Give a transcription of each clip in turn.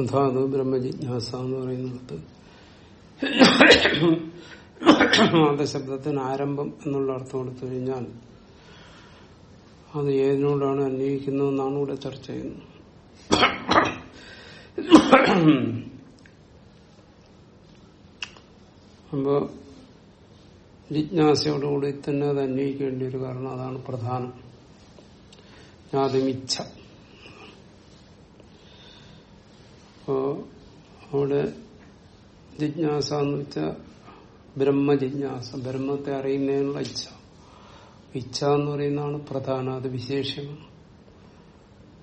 അതാത് ബ്രഹ്മജിജ്ഞാസ എന്ന് പറയുന്നിടത്ത് ആദശബ്ദത്തിന് ആരംഭം എന്നുള്ള അർത്ഥം എടുത്തു കഴിഞ്ഞാൽ അത് ഏതിനോടാണ് അന്വയിക്കുന്നതെന്നാണ് ഇവിടെ ചർച്ച ചെയ്യുന്നത്. അപ്പോ ജിജ്ഞാസയോടുകൂടി തന്നെ അത് അന്വേഷിക്കേണ്ടി ഒരു കാരണം അതാണ് പ്രധാനം. ജ്ഞാതമിച്ഛ. അപ്പോ അവിടെ ജിജ്ഞാസ എന്ന് വെച്ചാൽ ബ്രഹ്മജിജ്ഞാസ ബ്രഹ്മത്തെ അറിയുന്നതിനുള്ള ഇച്ഛ. ഇച്ഛ എന്ന് പറയുന്നതാണ് പ്രധാന അത് വിശേഷമാണ്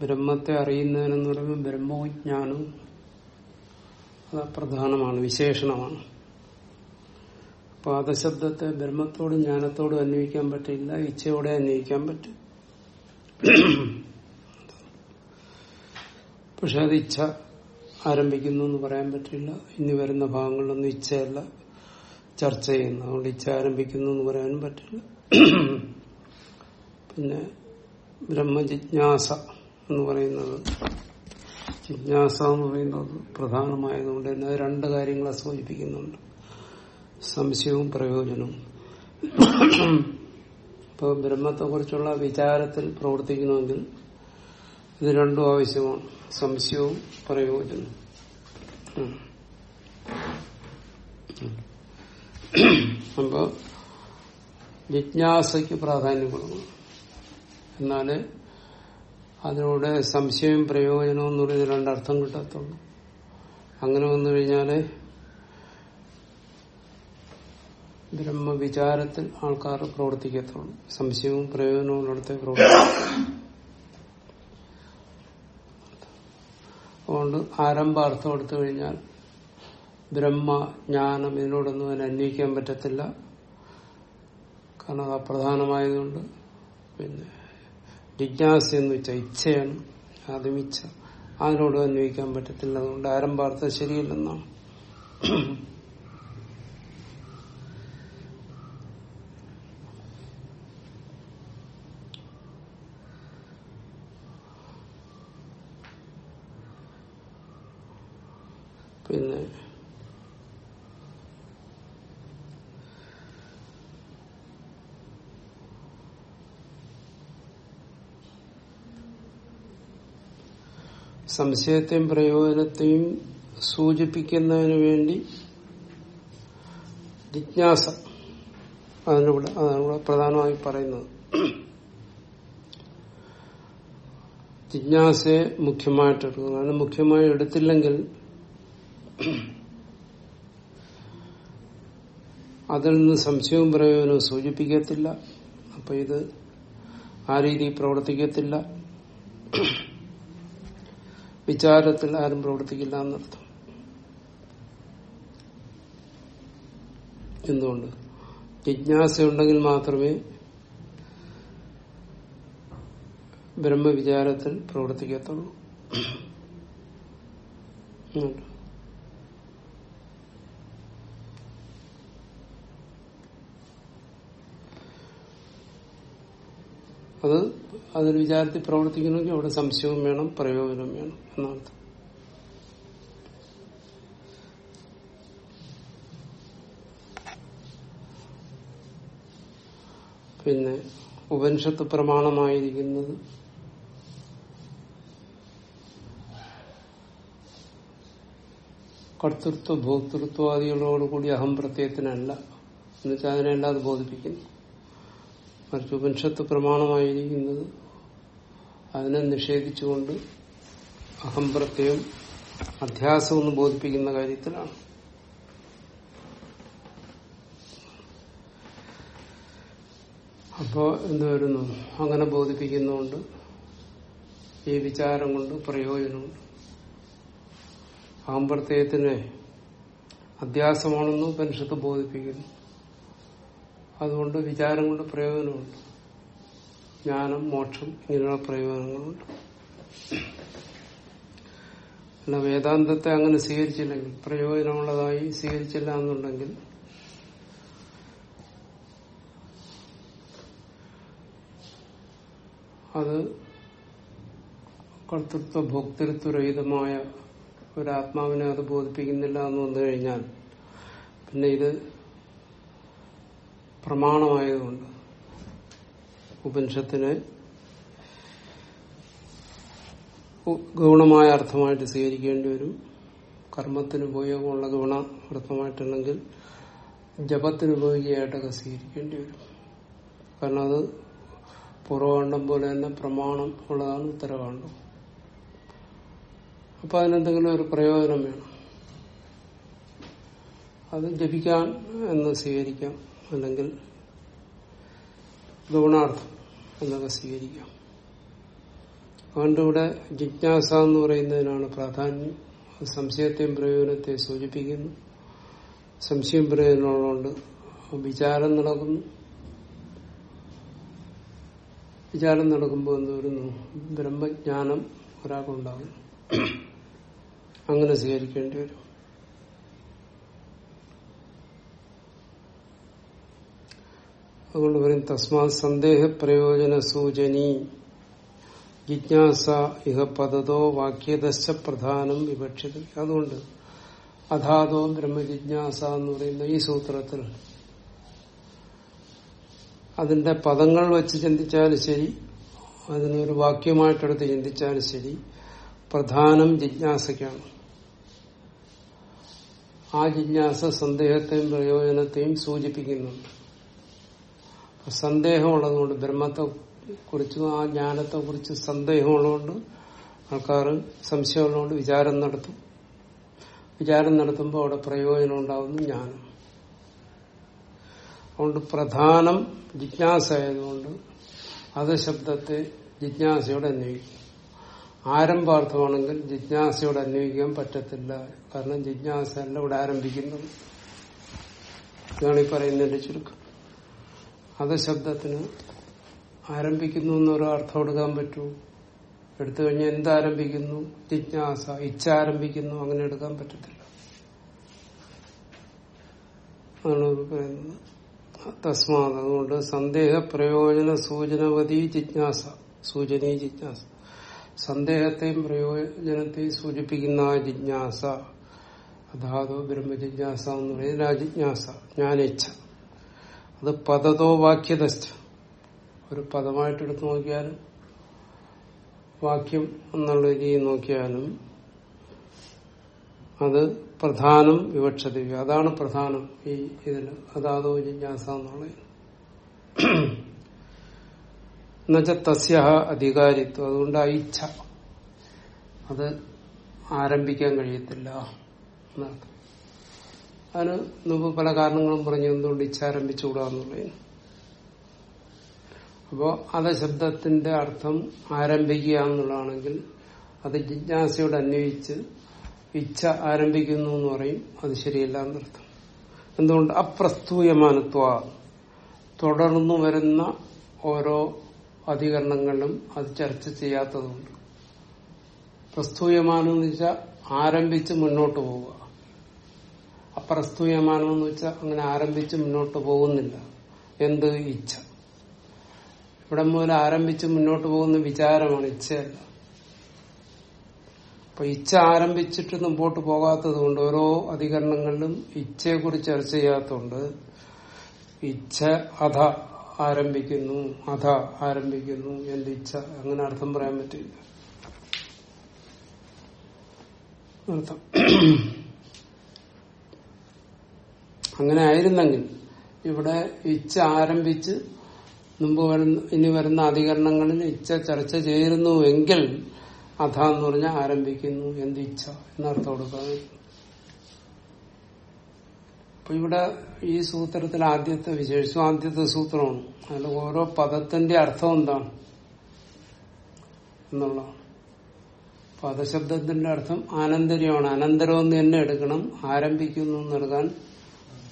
ബ്രഹ്മത്തെ അറിയുന്നതിനെന്ന് പറയുമ്പോൾ ബ്രഹ്മവിജ്ഞാനം അത് പ്രധാനമാണ് വിശേഷണമാണ്. പാദശബ്ദത്തെ ബ്രഹ്മത്തോടും ജ്ഞാനത്തോടും അന്വയിക്കാൻ പറ്റില്ല ഇച്ഛയോടെ അന്വയിക്കാൻ പറ്റും. പക്ഷെ അത് ഇച്ഛ. ആരംഭിക്കുന്നു എന്ന് പറയാൻ പറ്റില്ല. ഇനി വരുന്ന ഭാഗങ്ങളിലൊന്നും ഇച്ഛയല്ല ചർച്ച ചെയ്യുന്നു അതുകൊണ്ട് ഇച്ഛ ആരംഭിക്കുന്നു എന്ന് പറയാനും പറ്റില്ല. പിന്നെ ബ്രഹ്മജിജ്ഞാസ എന്ന് പറയുന്നത് ജിജ്ഞാസ എന്ന് പറയുന്നത് പ്രധാനമായതുകൊണ്ട് തന്നെ രണ്ട് കാര്യങ്ങളെ സൂചിപ്പിക്കുന്നുണ്ട്. സംശയവും പ്രയോജനവും. ഇപ്പോൾ ബ്രഹ്മത്തെക്കുറിച്ചുള്ള വിചാരത്തിൽ പ്രവർത്തിക്കണമെങ്കിൽ ഇത് രണ്ടും ആവശ്യമാണ്. സംശയവും പ്രയോജനവും അപ്പോ ജിജ്ഞാസയ്ക്ക് പ്രാധാന്യം കൊടുക്കണം എന്നാൽ അതിലൂടെ സംശയം പ്രയോജനം എന്ന് പറയുന്നത് രണ്ടർത്ഥം കിട്ടത്തുള്ളൂ. അങ്ങനെ വന്നു കഴിഞ്ഞാൽ ബ്രഹ്മവിചാരത്തിൽ ആൾക്കാർ പ്രവർത്തിക്കത്തുള്ളൂ. സംശയവും പ്രയോജനവും അടുത്ത് പ്രവർത്തിക്കും അതുകൊണ്ട് ആരംഭാർത്ഥം എടുത്തു കഴിഞ്ഞാൽ ബ്രഹ്മ ജ്ഞാനം ഇതിനോടൊന്നും അതിനെ അന്വയിക്കാൻ പറ്റത്തില്ല. കാരണം അത് അപ്രധാനമായതുകൊണ്ട് പിന്നെ ജിജ്ഞാസ എന്ന് വെച്ചാൽ ഇച്ഛയാണ് ആദ്യം അതിനോട് അന്വയിക്കാൻ പറ്റത്തില്ല. അതുകൊണ്ട് ആരംഭാർത്ഥം ശരിയല്ലെന്നാണ്. പിന്നെ സംശയത്തെയും പ്രയോജനത്തെയും സൂചിപ്പിക്കുന്നതിന് വേണ്ടി ജിജ്ഞാസ. അതിനൂടെ അതാണ് ഇവിടെ പ്രധാനമായി പറയുന്നത്. ജിജ്ഞാസയെ മുഖ്യമായിട്ട് എടുക്കുന്നത് അതിന് മുഖ്യമായി എടുത്തില്ലെങ്കിൽ അതിൽ നിന്ന് സംശയവും പ്രയോജനവും സൂചിപ്പിക്കത്തില്ല. അപ്പൊ ഇത് ആ രീതിയിൽ പ്രവർത്തിക്കത്തില്ല. വിചാരത്തിൽ ആരും പ്രവർത്തിക്കില്ല എന്നർത്ഥം. എന്തുകൊണ്ട്? ജിജ്ഞാസയുണ്ടെങ്കിൽ മാത്രമേ ബ്രഹ്മവിചാരത്തിൽ പ്രവർത്തിക്കത്തുള്ളൂ. അത് അതൊരു വിചാരത്തിൽ പ്രവർത്തിക്കണമെങ്കിൽ അവിടെ സംശയവും വേണം പ്രയോജനം വേണം എന്നർത്ഥം പിന്നെ ഉപനിഷത്ത് പ്രമാണമായിരിക്കുന്നത് കർത്തൃത്വ ഭോക്തൃത്വാദികളോടുകൂടി അഹം പ്രത്യയത്തിനല്ല. എന്നുവെച്ചാൽ അതിനെല്ലാം അത് ബോധിപ്പിക്കുന്നു. മറിച്ച് ഉപനിഷത്ത് പ്രമാണമായിരിക്കുന്നത്. അതിനെ നിഷേധിച്ചുകൊണ്ട് അഹംപ്രത്യം അധ്യാസം എന്ന് ബോധിപ്പിക്കുന്ന കാര്യത്തിലാണ്. അപ്പോ എന്ത് വരുന്നു? അങ്ങനെ ബോധിപ്പിക്കുന്നതുകൊണ്ട് ഈ വിചാരം കൊണ്ട് പ്രയോജനമുണ്ട് അഹംപ്രത്യത്തിന് അധ്യാസമാണെന്ന് ഉപനിഷത്ത് ബോധിപ്പിക്കുന്നു. അതുകൊണ്ട് വിചാരം കൊണ്ട് പ്രയോജനമുണ്ട്. ജ്ഞാനം മോക്ഷം ഇങ്ങനെയുള്ള പ്രയോജനങ്ങളുണ്ട്. അല്ല വേദാന്തത്തെ അങ്ങനെ സ്വീകരിച്ചില്ലെങ്കിൽ പ്രയോജനമുള്ളതായി സ്വീകരിച്ചില്ല എന്നുണ്ടെങ്കിൽ അത് കർത്തൃത്വ ഭോക്തൃത്വരഹിതമായ ഒരാത്മാവിനെ അത് ബോധിപ്പിക്കുന്നില്ല എന്ന് വന്നു കഴിഞ്ഞാൽ പിന്നെ ഇത് പ്രമാണമായതുകൊണ്ട്. ഉപനിഷത്തിനെ ഗൗണമായ അർത്ഥമായിട്ട് സ്വീകരിക്കേണ്ടി വരും. കർമ്മത്തിന് ഉപയോഗമുള്ള ഗുണ അർത്ഥമായിട്ടുണ്ടെങ്കിൽ ജപത്തിന് ഉപയോഗിയായിട്ടൊക്കെ സ്വീകരിക്കേണ്ടി വരും. കാരണം അത് പൂർവകാണ്ഡം പോലെ തന്നെ പ്രമാണം ഉള്ളതാണ് ഉത്തരകാണ്ഡം അപ്പൊ അതിനെന്തെങ്കിലും ഒരു പ്രയോജനം വേണം. അത് ജപിക്കാൻ എന്ന് സ്വീകരിക്കാം. അല്ലെങ്കിൽ ഗുണാർത്ഥം എന്നൊക്കെ സ്വീകരിക്കാം. അതുകൊണ്ട് ഇവിടെ ജിജ്ഞാസ എന്ന് പറയുന്നതിനാണ് പ്രാധാന്യം. സംശയത്തെയും പ്രയോജനത്തെ സൂചിപ്പിക്കുന്നു. സംശയം പ്രയോജനമുള്ളതുകൊണ്ട് വിചാരം നടക്കുന്നു. വിചാരം നടക്കുമ്പോൾ എന്ത് വരുന്നു? ബ്രഹ്മജ്ഞാനം ഒരാൾക്കുണ്ടാകും. അങ്ങനെ സ്വീകരിക്കേണ്ടി വരും. അതുകൊണ്ട് പറയും തസ്മാ സന്ദേഹ പ്രയോജന സൂചനി ജിജ്ഞാസ ഇഹ പദതോ വാക്യദശ പ്രധാനം വിവക്ഷിത. അതുകൊണ്ട് അധാതോ ബ്രഹ്മജിജ്ഞാസ എന്ന് പറയുന്ന ഈ സൂത്രത്തിൽ അതിന്റെ പദങ്ങൾ വെച്ച് ചിന്തിച്ചാലും ശരി അതിനൊരു വാക്യമായിട്ടെടുത്ത് ചിന്തിച്ചാലും ശരി പ്രധാനം ജിജ്ഞാസയ്ക്കാണ്. ആ ജിജ്ഞാസ സന്ദേഹത്തെയും പ്രയോജനത്തെയും സൂചിപ്പിക്കുന്നുണ്ട്. സന്ദേഹമുള്ളതുകൊണ്ട് ബ്രഹ്മത്തെ കുറിച്ചും ആ ജ്ഞാനത്തെ കുറിച്ച് സന്ദേഹമുള്ളതുകൊണ്ട് ആൾക്കാർ സംശയമുള്ളതുകൊണ്ട് വിചാരം നടത്തും. വിചാരം നടത്തുമ്പോൾ അവിടെ പ്രയോജനം ഉണ്ടാകുന്നു ജ്ഞാനം. അതുകൊണ്ട് പ്രധാനം ജിജ്ഞാസ ആയതുകൊണ്ട് അത് ശബ്ദത്തെ ജിജ്ഞാസയോടെ അന്വയിക്കും. ആരംഭാർത്ഥമാണെങ്കിൽ ജിജ്ഞാസയോടെ അന്വയിക്കാൻ പറ്റത്തില്ല. കാരണം ജിജ്ഞാസ അല്ല ഇവിടെ ആരംഭിക്കുന്നത്. ഇതാണ് ഈ പറയുന്നതിന്റെ ചുരുക്കം. അത് ശബ്ദത്തിന് ആരംഭിക്കുന്നു എന്നൊരു അർത്ഥം എടുക്കാൻ പറ്റൂ. എടുത്തു കഴിഞ്ഞാൽ എന്താരംഭിക്കുന്നു? ജിജ്ഞാസ ഇച്ഛ ആരംഭിക്കുന്നു അങ്ങനെ എടുക്കാൻ പറ്റത്തില്ല. തസ്മാത് അതുകൊണ്ട് സന്ദേഹ പ്രയോജന സൂചനവതി ജിജ്ഞാസ സൂചനീ ജിജ്ഞാസ. സന്ദേഹത്തെയും പ്രയോജനത്തെയും സൂചിപ്പിക്കുന്ന ആ ജിജ്ഞാസ അതാതോ ബ്രഹ്മജിജ്ഞാസ എന്ന് പറയുന്നത് ആ ജിജ്ഞാസ അത് പദതോ വാക്യതസ്ഥ ഒരു പദമായിട്ട് എടുത്തു നോക്കിയാലും വാക്യം എന്നുള്ള രീതിയിൽ നോക്കിയാലും അത് പ്രധാനം വിവക്ഷത അതാണ് പ്രധാനം ഈ ഇതിൽ അതാതോ ജിജ്ഞാസ എന്നുള്ളത്. എന്നുവെച്ചാൽ തസ്യ അധികാരിത്വം. അതുകൊണ്ട് ഇച്ഛ. അത് ആരംഭിക്കാൻ കഴിയത്തില്ല എന്നർത്ഥം. അതിന് മുമ്പ് പല കാരണങ്ങളും പറഞ്ഞു എന്തുകൊണ്ട് ഇച്ഛ അപ്പോ അത ശബ്ദത്തിന്റെ അർത്ഥം ആരംഭിക്കുക എന്നുള്ളതാണെങ്കിൽ അത് ജിജ്ഞാസയോട് അന്വയിച്ച് ഇച്ഛ ആരംഭിക്കുന്നു എന്ന് പറയും. അത് ശരിയല്ല എന്നർത്ഥം. എന്തുകൊണ്ട്? അപ്രസ്തൂയമാനത്വ. തുടർന്നു വരുന്ന ഓരോ അധികരണങ്ങളിലും അത് ചർച്ച ചെയ്യാത്തതുകൊണ്ട്. പ്രസ്തൂയമാനം എന്ന് വെച്ചാൽ ആരംഭിച്ച് മുന്നോട്ട് പോവുക. അപ്രസ്തൂയമാനം എന്ന് വെച്ചാൽ അങ്ങനെ ആരംഭിച്ച് മുന്നോട്ട് പോകുന്നില്ല. എന്ത് ഇച്ഛ? ഇവിടെ മുതൽ ആരംഭിച്ച് മുന്നോട്ട് പോകുന്ന വിചാരമാണ് ഇച്ഛയല്ല അപ്പൊ ഇച്ഛ ആരംഭിച്ചിട്ട് മുമ്പോട്ട് പോകാത്തത് കൊണ്ട് ഓരോ അധികരണങ്ങളിലും ഇച്ഛയെക്കുറിച്ച് ചർച്ച ചെയ്യാത്തതുകൊണ്ട് ഇച്ഛ അധ ആരംഭിക്കുന്നു അധ ആരംഭിക്കുന്നു എന്റെ ഇച്ഛ? അങ്ങനെ അർത്ഥം പറയാൻ പറ്റില്ല. അർത്ഥം. അങ്ങനെ ആയിരുന്നെങ്കിൽ ഇവിടെ ഇച്ഛ ആരംഭിച്ച് മുമ്പ് വരുന്ന ഇനി വരുന്ന അധികരണങ്ങളിൽ ഇച്ഛ ചർച്ച ചേരുന്നുവെങ്കിൽ അധ എന്ന് പറഞ്ഞാൽ ആരംഭിക്കുന്നു എന്ത് ഇച്ഛ എന്നർത്ഥം കൊടുക്കാതെ. അപ്പൊ ഇവിടെ ഈ സൂത്രത്തിൽ ആദ്യത്തെ വിശേഷം ആദ്യത്തെ സൂത്രമാണ്. അതിൽ ഓരോ പദത്തിന്റെ അർത്ഥം എന്താണ് എന്നുള്ള പദശബ്ദത്തിന്റെ അർത്ഥം ആനന്തര്യമാണ് അനന്തരം എന്ന് തന്നെ എടുക്കണം ആരംഭിക്കുന്നു എന്ന് എടുക്കാൻ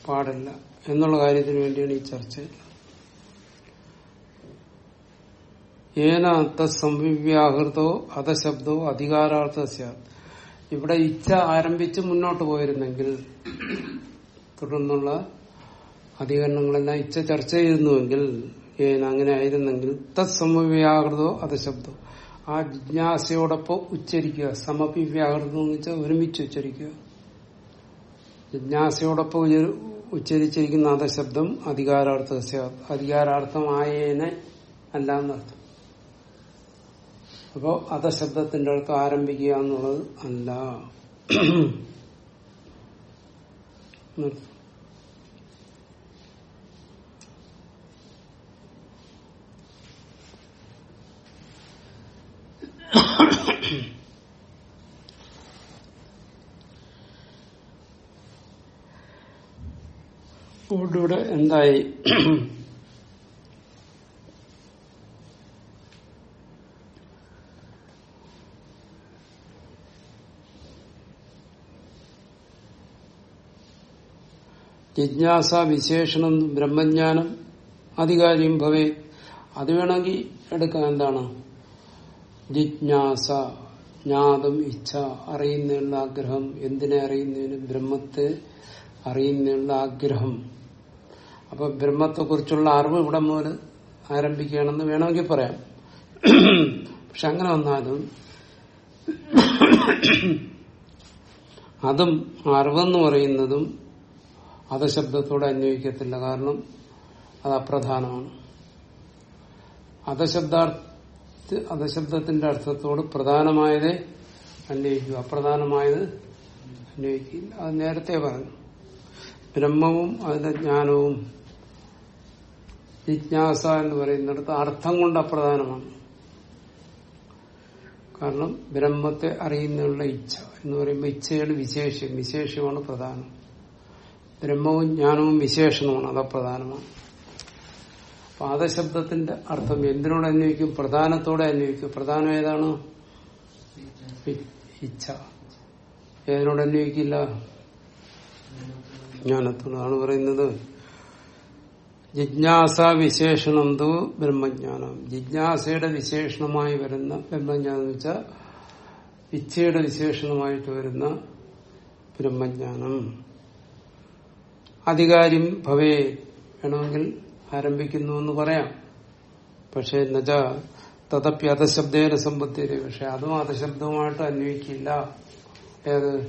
പാടില്ല എന്നുള്ള കാര്യത്തിന് വേണ്ടിയാണ് ഈ ചർച്ച. ഏന തത്സംവ്യാഹൃതോ അധശബ്ദോ അധികാരാർത്ഥ ഇവിടെ ഇച്ഛ ആരംഭിച്ച് മുന്നോട്ട് പോയിരുന്നെങ്കിൽ തുടർന്നുള്ള അധികരണങ്ങളെല്ലാം ഇച്ഛ ചർച്ച ചെയ്യുന്നുവെങ്കിൽ ഏന അങ്ങനെ ആയിരുന്നെങ്കിൽ അത അധശബ്ദോ ആ ജിജ്ഞാസയോടൊപ്പം ഉച്ചരിക്കുക സമപി വ്യാകൃതം എന്ന് വെച്ചാൽ ഒരുമിച്ച് ഉച്ചരിക്കുക. ജിജ്ഞാസയോടൊപ്പം ഉച്ചരിച്ചിരിക്കുന്ന അധശബ്ദം അധികാരാർത്ഥ അധികാരാർത്ഥമായേനെ അല്ല എന്നർത്ഥം അപ്പോ അധശബ്ദത്തിന്റെ അടുത്ത് ആരംഭിക്കുക എന്നുള്ളത് അല്ല എന്നർത്ഥം. ഇവിടെ എന്തായി? ജിജ്ഞാസ വിശേഷണം ബ്രഹ്മജ്ഞാനം അധികാരിയും ഭവേ. അത് വേണമെങ്കിൽ എടുക്കാം. എന്താണ്? ജിജ്ഞാസ ജ്ഞാതം ഇച്ഛ അറിയുന്നതിനുള്ള ആഗ്രഹം എന്തിനെ അറിയുന്നതിന്? ബ്രഹ്മത്തെ അറിയുന്നതിനുള്ള ആഗ്രഹം. അപ്പൊ ബ്രഹ്മത്തെക്കുറിച്ചുള്ള അറിവ് ഇവിടെ മുതൽ ആരംഭിക്കുകയാണെന്ന് വേണമെങ്കിൽ പറയാം. പക്ഷെ അങ്ങനെ വന്നാലും അതും അറിവെന്ന് പറയുന്നതും അധശബ്ദത്തോടെ അന്വയിക്കത്തില്ല. കാരണം അത് അപ്രധാനമാണ്. അധശബ്ദാർത്ഥ അധശബ്ദത്തിന്റെ അർത്ഥത്തോട് പ്രധാനമായത് അന്വയിക്കൂ. അപ്രധാനമായത് അന്വയിക്കില്ല അത് നേരത്തെ പറഞ്ഞു. ബ്രഹ്മവും അതിന്റെ ജ്ഞാനവും ജിജ്ഞാസ എന്ന് പറയുന്നിടത്ത് അർത്ഥം കൊണ്ട് അപ്രധാനമാണ്. കാരണം ബ്രഹ്മത്തെ അറിയുന്നതിനുള്ള ഇച്ഛ എന്ന് പറയുമ്പോൾ ഇച്ഛയാണ് വിശേഷം വിശേഷമാണ് പ്രധാനം. ബ്രഹ്മവും ജ്ഞാനവും വിശേഷണമാണ് അത് അപ്രധാനമാണ്. പാദശബ്ദത്തിന്റെ അർത്ഥം എന്തിനോട് അന്വയിക്കും? പ്രധാനത്തോടെ അന്വയിക്കും. പ്രധാനം ഏതാണ്? ഇച്ഛ. ഏതിനോട് അന്വയിക്കില്ല? ജ്ഞാനത്തോടാണ് പറയുന്നത്. ജിജ്ഞാസ വിശേഷണം തോ ബ്രഹ്മജ്ഞാനം. ജിജ്ഞാസയുടെ വിശേഷണമായി വരുന്ന ബ്രഹ്മജ്ഞാനം എന്ന് വെച്ചാൽ ഇച്ഛയുടെ വിശേഷണമായിട്ട് വരുന്ന ബ്രഹ്മജ്ഞാനം. അധികാരിം ഭവേ വേണമെങ്കിൽ ആരംഭിക്കുന്നു എന്ന് പറയാം. പക്ഷെ എന്നുവെച്ച തഥപ്പി അധശബ്ദേന സമ്പത്തിരെ പക്ഷെ അതും അധശബ്ദവുമായിട്ട് അന്വയിക്കില്ല. ഏത്?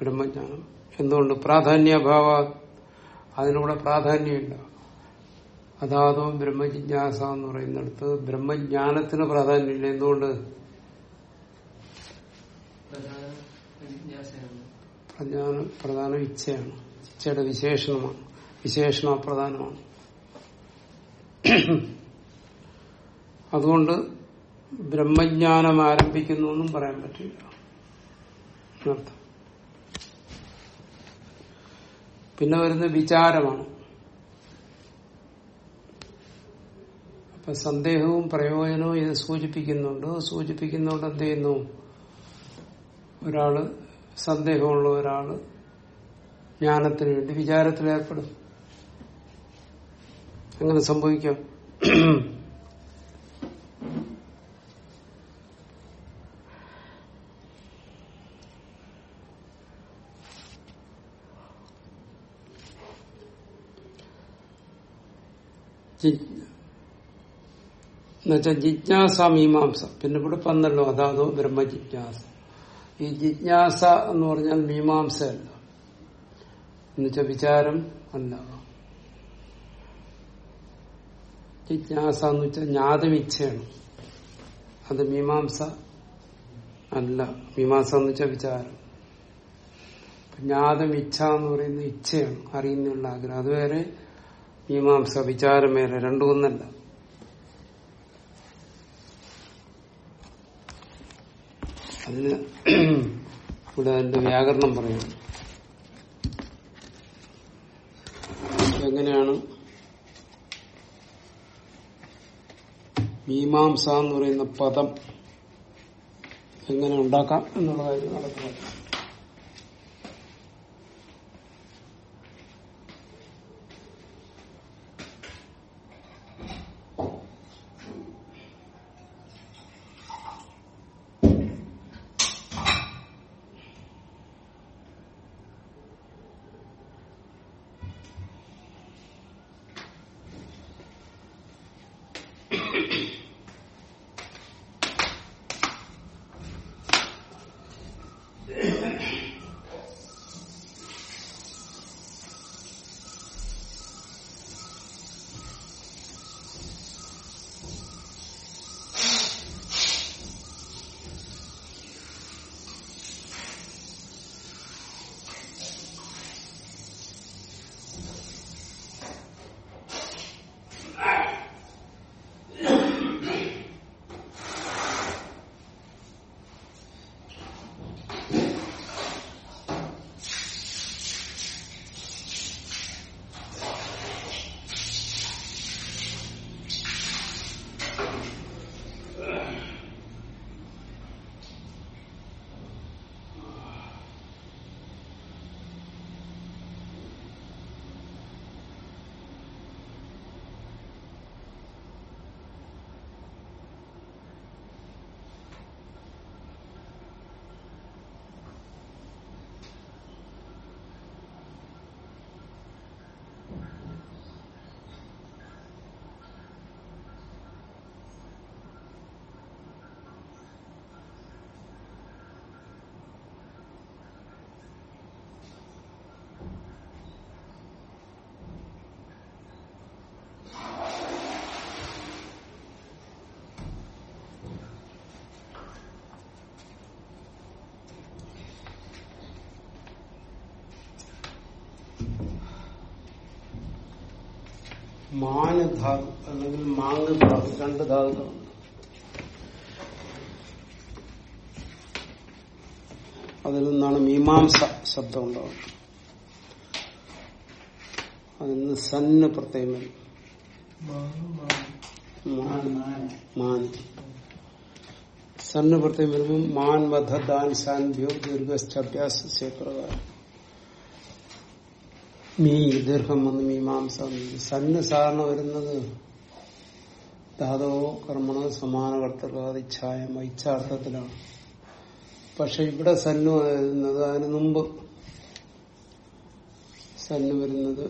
ബ്രഹ്മജ്ഞാനം. എന്തുകൊണ്ട്? പ്രാധാന്യഭാവ അതിനൂടെ പ്രാധാന്യമില്ല. അതാതോ ബ്രഹ്മജിജ്ഞാസ എന്ന് പറയുന്നിടത്ത് ബ്രഹ്മജ്ഞാനത്തിന് പ്രാധാന്യമില്ല. എന്തുകൊണ്ട്? പ്രധാന ഇച്ഛയാണ്. ഇച്ഛയുടെ വിശേഷണമാണ്. വിശേഷണ പ്രധാനമാണ്. അതുകൊണ്ട് ബ്രഹ്മജ്ഞാനം ആരംഭിക്കുന്നു എന്നും പറയാൻ പറ്റില്ല എന്നർത്ഥം പിന്നെ വരുന്ന വിചാരമാണ്. അപ്പൊ സന്ദേഹവും പ്രയോജനവും ഇത് സൂചിപ്പിക്കുന്നുണ്ട്. സൂചിപ്പിക്കുന്നുണ്ട് എന്ത് ചെയ്യുന്നു? ഒരാൾ സന്ദേഹമുള്ള ഒരാൾ ജ്ഞാനത്തിന് വേണ്ടി വിചാരത്തിൽ ഏർപ്പെടും അങ്ങനെ സംഭവിക്കാം. എന്നുവെച്ചാൽ ജിജ്ഞാസ മീമാംസ. പിന്നെ ഇവിടെ പന്നല്ലോ അതാതോ ബ്രഹ്മജിജ്ഞാസ ഈ ജിജ്ഞാസ എന്ന് പറഞ്ഞാൽ മീമാംസയല്ല. എന്നുവെച്ചാൽ വിചാരം അല്ല. ജിജ്ഞാസ എന്ന് വെച്ചാൽ ജ്ഞാതമിച്ഛയാണ് അത് മീമാംസ അല്ല. മീമാംസ എന്ന് വെച്ചാൽ വിചാരം. ജ്ഞാതം ഇച്ഛ എന്ന് പറയുന്നത് ഇച്ഛയാണ്. അറിയുന്നുള്ള ആഗ്രഹം. അത് വേറെ മീമാംസ വിചാരമേല രണ്ടു ഒന്നല്ല അതിന് ഇവിടെ അതിന്റെ വ്യാകരണം പറയുന്നു എങ്ങനെയാണ് മീമാംസ എന്ന് പറയുന്ന പദം എങ്ങനെ ഉണ്ടാക്കാം എന്നുള്ള കാര്യം നടക്കുന്നത്. മാന് ധാതു അല്ലെങ്കിൽ മാങ് ധാതു രണ്ട് ധാതുക്കളാണ്. അതിൽ നിന്നാണ് മീമാംസ ശബ്ദം ഉണ്ടാവുന്നത്. അതിൽ നിന്ന് സന്ന് പ്രത്യേകം മാൻ സന്ന് പ്രത്യേകം വരുമ്പോൾ മാൻ വധ ദാൻ സാൻഭ്യോ ദീർഘശ്ചഭ്യാസ പ്രകാരം മീ ദീർഘം വന്ന് മീമാംസ സന്ന് സാധാരണ വരുന്നത് ധാതോ കർമ്മണോ സമാന കർത്തകാതിച്ഛായം ഇച്ഛാർത്ഥത്തിലാണ്. പക്ഷെ ഇവിടെ സന്നു വരുന്നത് അതിന് മുമ്പ് സന്ന് വരുന്നത്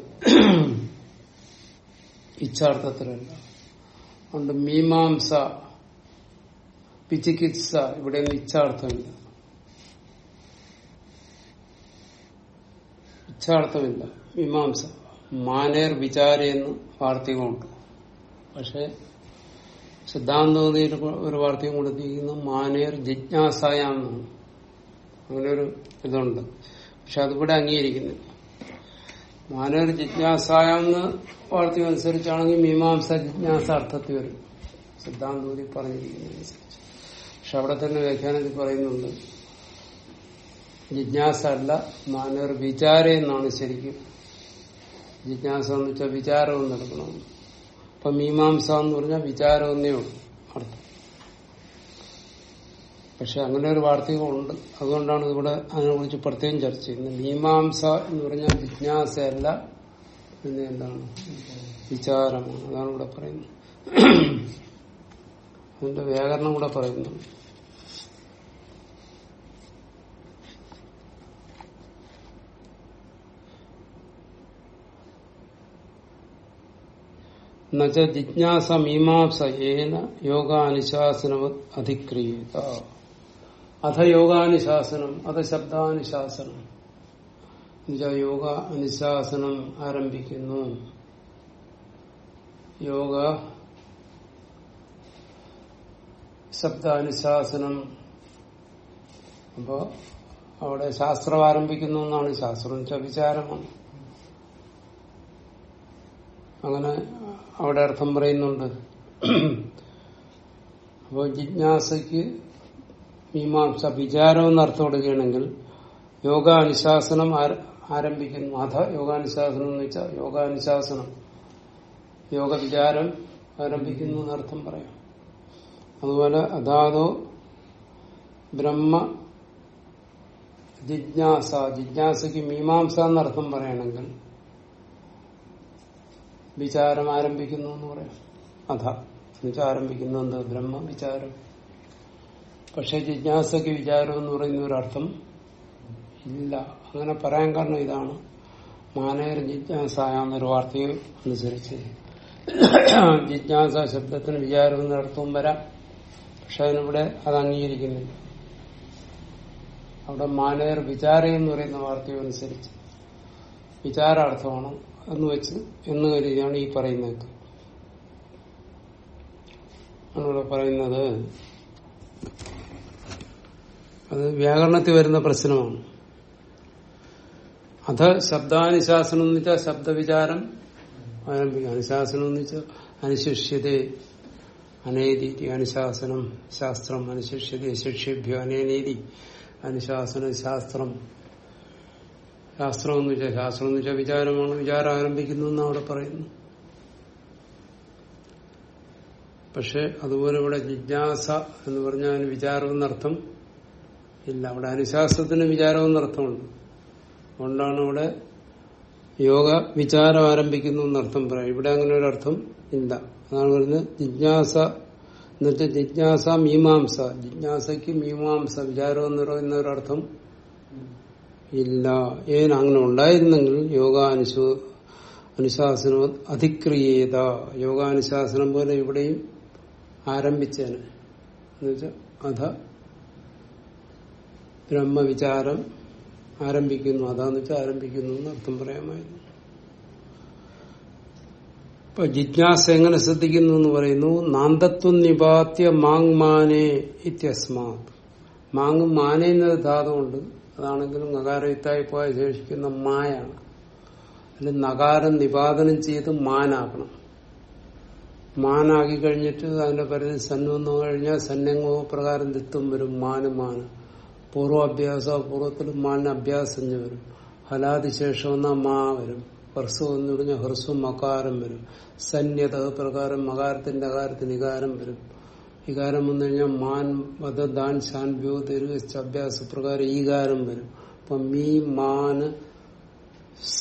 ഇച്ഛാർത്ഥത്തിലല്ല. അതുകൊണ്ട് മീമാംസ പിചികിത്സ ഇവിടെ ഇച്ഛാർത്ഥമില്ല. ഇച്ഛാർത്ഥമില്ല. മീമാംസ. മാനേർ വിചാരെന്ന് വാർത്തകമുണ്ട് പക്ഷെ സിദ്ധാന്തോതിയിൽ ഒരു വാർത്തയും കൊടുത്തിരിക്കുന്നു മാനേർ ജിജ്ഞാസായാന്നാണ് അങ്ങനെ ഒരു ഇതുണ്ട്. പക്ഷെ അതിവിടെ അംഗീകരിക്കുന്നില്ല. മാനേർ ജിജ്ഞാസായെന്ന് വാർത്തകം അനുസരിച്ചാണെങ്കിൽ മീമാംസ ജിജ്ഞാസ അർത്ഥത്തിൽ വരും. സിദ്ധാന്തോതി പറഞ്ഞിരിക്കുന്നതനുസരിച്ച് പക്ഷെ അവിടെ തന്നെ വ്യാഖ്യാനത്തിൽ പറയുന്നുണ്ട് ജിജ്ഞാസ അല്ല മാനേർ വിചാര എന്നാണ് ശരിക്കും ജിജ്ഞാസ എന്ന് വെച്ചാൽ വിചാരവും നടക്കണം. അപ്പൊ മീമാംസ എന്ന് പറഞ്ഞാൽ വിചാരം ഉള്ളൂ. അർത്ഥം. പക്ഷെ അങ്ങനെ ഒരു വാർത്തകമുണ്ട് അതുകൊണ്ടാണ് ഇവിടെ അതിനെ കുറിച്ച് പ്രത്യേകം ചർച്ച ചെയ്യുന്നത്. മീമാംസ എന്ന് പറഞ്ഞാൽ ജിജ്ഞാസയല്ല പിന്നെ എന്താണ്? വിചാരമാണ്. അതാണ് ഇവിടെ പറയുന്നത്. അതിന്റെ വ്യാകരണം കൂടെ പറയുന്നു എന്നുവെച്ച ജിജ്ഞാസ മീമാംസ ഏന യോഗാനുശാസനം അധിക്രിയത. അധ യോഗാനുശാസനം അധ ശബ്ദാനുശാസനം. എന്നുവെച്ചാൽ യോഗ അനുശാസനം ആരംഭിക്കുന്നു. യോഗ ശബ്ദാനുശാസനം. അപ്പോ അവിടെ ശാസ്ത്രം ആരംഭിക്കുന്നു എന്നാണ് ശാസ്ത്രം വെച്ചാൽ വിചാരമാണ്. അങ്ങനെ അവിടെ അർത്ഥം പറയുന്നുണ്ട്. അപ്പോൾ ജിജ്ഞാസയ്ക്ക് മീമാംസ വിചാരം അർത്ഥം കൊടുക്കുകയാണെങ്കിൽ യോഗാനുശാസനം ആരംഭിക്കുന്നു. അധ യോഗാനുശാസനം എന്ന് വെച്ചാൽ യോഗാനുശാസനം. യോഗ വിചാരം ആരംഭിക്കുന്നു എന്നർത്ഥം പറയാം. അതുപോലെ അതാതോ ബ്രഹ്മ ജിജ്ഞാസ. ജിജ്ഞാസയ്ക്ക് മീമാംസ എന്നർത്ഥം പറയണമെങ്കിൽ വിചാരം ആരംഭിക്കുന്നു എന്ന് പറയാം. അഥ എന്നുവെച്ചാൽ ആരംഭിക്കുന്നു എന്ത് ബ്രഹ്മ വിചാരം പക്ഷെ ജിജ്ഞാസയ്ക്ക് വിചാരം എന്ന് പറയുന്ന ഒരർത്ഥം ഇല്ല. അങ്ങനെ പറയാൻ കാരണം ഇതാണ്. മാനേർ ജിജ്ഞാസായ എന്നൊരു വാർത്തയും അനുസരിച്ച് ജിജ്ഞാസ ശബ്ദത്തിന് വിചാരം എന്നൊരർത്ഥവും വരാം. പക്ഷെ അതിനിവിടെ അത് അംഗീകരിക്കുന്നില്ല. അവിടെ മാനേർ വിചാരം എന്ന് പറയുന്ന വാർത്തയും അനുസരിച്ച്. വിചാരാർത്ഥമാണ് എന്ന് വെച്ച് എന്ന് കരുതിയാണ് ഈ പറയുന്നത്. ആണിവിടെ പറയുന്നത് അത് വ്യാകരണത്തിൽ വരുന്ന പ്രശ്നമാണ്. അത് ശബ്ദാനുശാസനം എന്ന് വെച്ചാൽ ശബ്ദവിചാരം ആരംഭിക്കുക. അനുശാസനം എന്ന് വെച്ചാൽ അനുശിഷ്യത അനേരീതി അനുശാസനം ശാസ്ത്രം അനുശിഷ്യത ശിക്ഷ്യഭ്യോ അനേനീതി അനുശാസനം ശാസ്ത്രം ശാസ്ത്രം എന്ന് വെച്ചാൽ ശാസ്ത്രം എന്ന് വെച്ചാൽ വിചാരമാണ്. വിചാരം ആരംഭിക്കുന്നു എന്ന് അവിടെ പറയുന്നു. പക്ഷെ അതുപോലെ ഇവിടെ ജിജ്ഞാസ എന്ന് പറഞ്ഞാൽ അതിന് വിചാരമെന്നർത്ഥം ഇല്ല. അവിടെ അനുശാസ്ത്രത്തിന് വിചാരമെന്നർത്ഥമുണ്ട് അതുകൊണ്ടാണ് ഇവിടെ യോഗ വിചാരം ആരംഭിക്കുന്നു എന്നർത്ഥം പറയാം ഇവിടെ അങ്ങനെ ഒരു അർത്ഥം ഇല്ല. അതാണ് പറയുന്നത് ജിജ്ഞാസ എന്നുവെച്ചാൽ ജിജ്ഞാസ മീമാംസ. ജിജ്ഞാസയ്ക്ക് മീമാംസ വിചാരം എന്ന് പറയുന്ന ഒരർത്ഥം ഇല്ല. ഏന അങ്ങനെ ഉണ്ടായിരുന്നെങ്കിൽ യോഗാനുശോ അനുശാസനം അധിക്രിയേത യോഗാനുശാസനം പോലെ ഇവിടെയും ആരംഭിച്ചേനെ. എന്നുവെച്ചാൽ അധ ബ്രഹ്മവിചാരം ആരംഭിക്കുന്നു. അതാന്ന് വെച്ചാൽ ആരംഭിക്കുന്നു എന്ന് അർത്ഥം പറയാമായിരുന്നു ഇപ്പൊ ജിജ്ഞാസ എങ്ങനെ ശ്രദ്ധിക്കുന്നു എന്ന് പറയുന്നു നാന്തത്വം നിപാത്യ മാങ് മാനേ ഇത്യസ്മാ മാങ്ങും മാനേ എന്ന ധാതുണ്ട് അതാണെങ്കിലും നകാരയുത്തായി പോയ ശേഷിക്കുന്ന മായാണ്. അതിൽ നകാരം നിപാതനം ചെയ്ത് മാനാക്കണം. മാനാക്കി കഴിഞ്ഞിട്ട് അതിന്റെ പരിധി സന്നു വന്നു കഴിഞ്ഞാൽ സന്യങ്ങോ പ്രകാരം തിത്തും വരും. മാന് മാന്. പൂർവാഭ്യാസ പൂർവത്തിൽ മാനിന് അഭ്യാസം വരും. ഹലാതിശേഷം വന്നാൽ മാ വരും. ഹർസു എന്ന് പറഞ്ഞാൽ ഹർസു മകാരം വരും. സന്യത പ്രകാരം മകാരത്തിന്റെ അകാരത്തിന് ഇകാരം വരും. ഇകാരം വന്നു കഴിഞ്ഞാൽ മാൻ വധ ദാൻ ശാൻ ഭ്യോ ദീർഘ അഭ്യാസ പ്രകാരം ഈകാരം വരും. അപ്പൊ മീ മാന് സ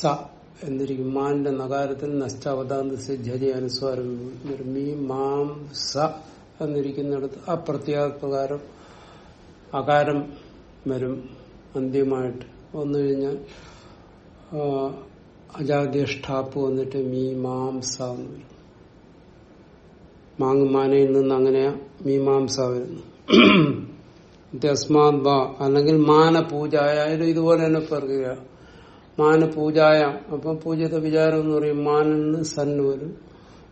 എന്നിരിക്കും. മാന്റെ നഗാരത്തിൽ നഷ്ടാവതാന്ത ജരി അനുസ്വാരം വരും. മീ മാം സ എന്നിരിക്കുന്നിടത്ത് അപ്രത്യാപ്രകാരം അകാരം വരും അന്ത്യമായിട്ട് വന്നു കഴിഞ്ഞാൽ അജാദ്യഷ്ടാപ്പ് വന്നിട്ട് മീ മാം സ എന്ന് വരും. മാങ്ങുമാനയിൽ നിന്ന് അങ്ങനെയാ മീമാംസ വരുന്നു. തസ്മാത് ബാ അല്ലെങ്കിൽ മാന പൂജ ആയാലും ഇതുപോലെ തന്നെ പറയുക മാന പൂജായ അപ്പം പൂജിത വിചാരം എന്ന് പറയും മാനിൽ നിന്ന് സന്ന് വരും.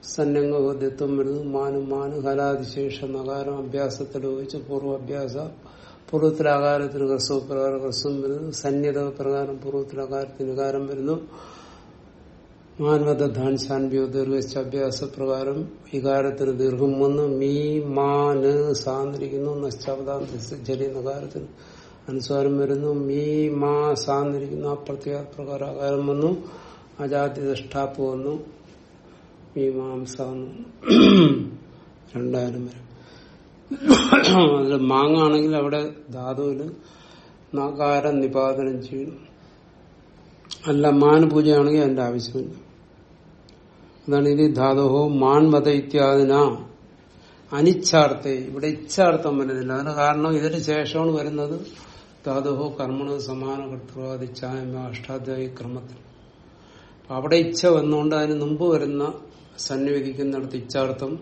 സന്നംഗത്വം വരുന്നു. മാനും മാന് ഹലാതിശേഷ നകാരം അഭ്യാസത്തിൽ ഉപയോഗിച്ച് പൂർവാഭ്യാസ പൂർവത്തിലാകാരത്തിന് ഹ്രസ്വ പ്രകാരം ഹ്രസ്വം വരുന്നു. സന്യത പ്രകാരം പൂർവത്തിലാകാരത്തിന് കാരം വരുന്നു. മാൻവത ധാൻ ശാൻവ്യോ ദീർഘിച്ച അഭ്യാസ പ്രകാരം വികാരത്തിന് ദീർഘം വന്ന് മീ മാന് സാന്നിരിക്കുന്നു നശ്ചാവതാന്ത ജലി നകാരത്തിന് അനുസ്വാരം വരുന്നു. മീ മാ സാന്നിരിക്കുന്നു ആ പ്രത്യേക പ്രകാരം വന്നു. അജാതി ദഷ്ടാപ്പ് വന്നു. മീമാംസ രണ്ടായിരം വരും. അതിൽ മാങ്ങാണെങ്കിൽ അവിടെ ധാതുവിന് നകാരം നിപാതനം ചെയ്യണം അല്ല മാൻ പൂജയാണെങ്കിൽ അതിന്റെ ആവശ്യമില്ല. അതാണ് ഇനി ധാതുഹോ മാൻമത ഇത്യാദിന. അനിച്ഛാർത്ഥേ. ഇവിടെ ഇച്ഛാർത്ഥം വരുന്നില്ല. അതിന് കാരണം ഇതിന് ശേഷമാണ് വരുന്നത് ധാതുഹോ കർമ്മണ സമാന കർത്തൃവാദിച്ചായ്മ അഷ്ടാധ്യായ ക്രമത്തിൽ അവിടെ ഇച്ഛ വന്നുകൊണ്ട് അതിന് മുമ്പ് വരുന്ന സന്നിവേദിക്കുന്നിടത്ത് ഇച്ഛാർത്ഥം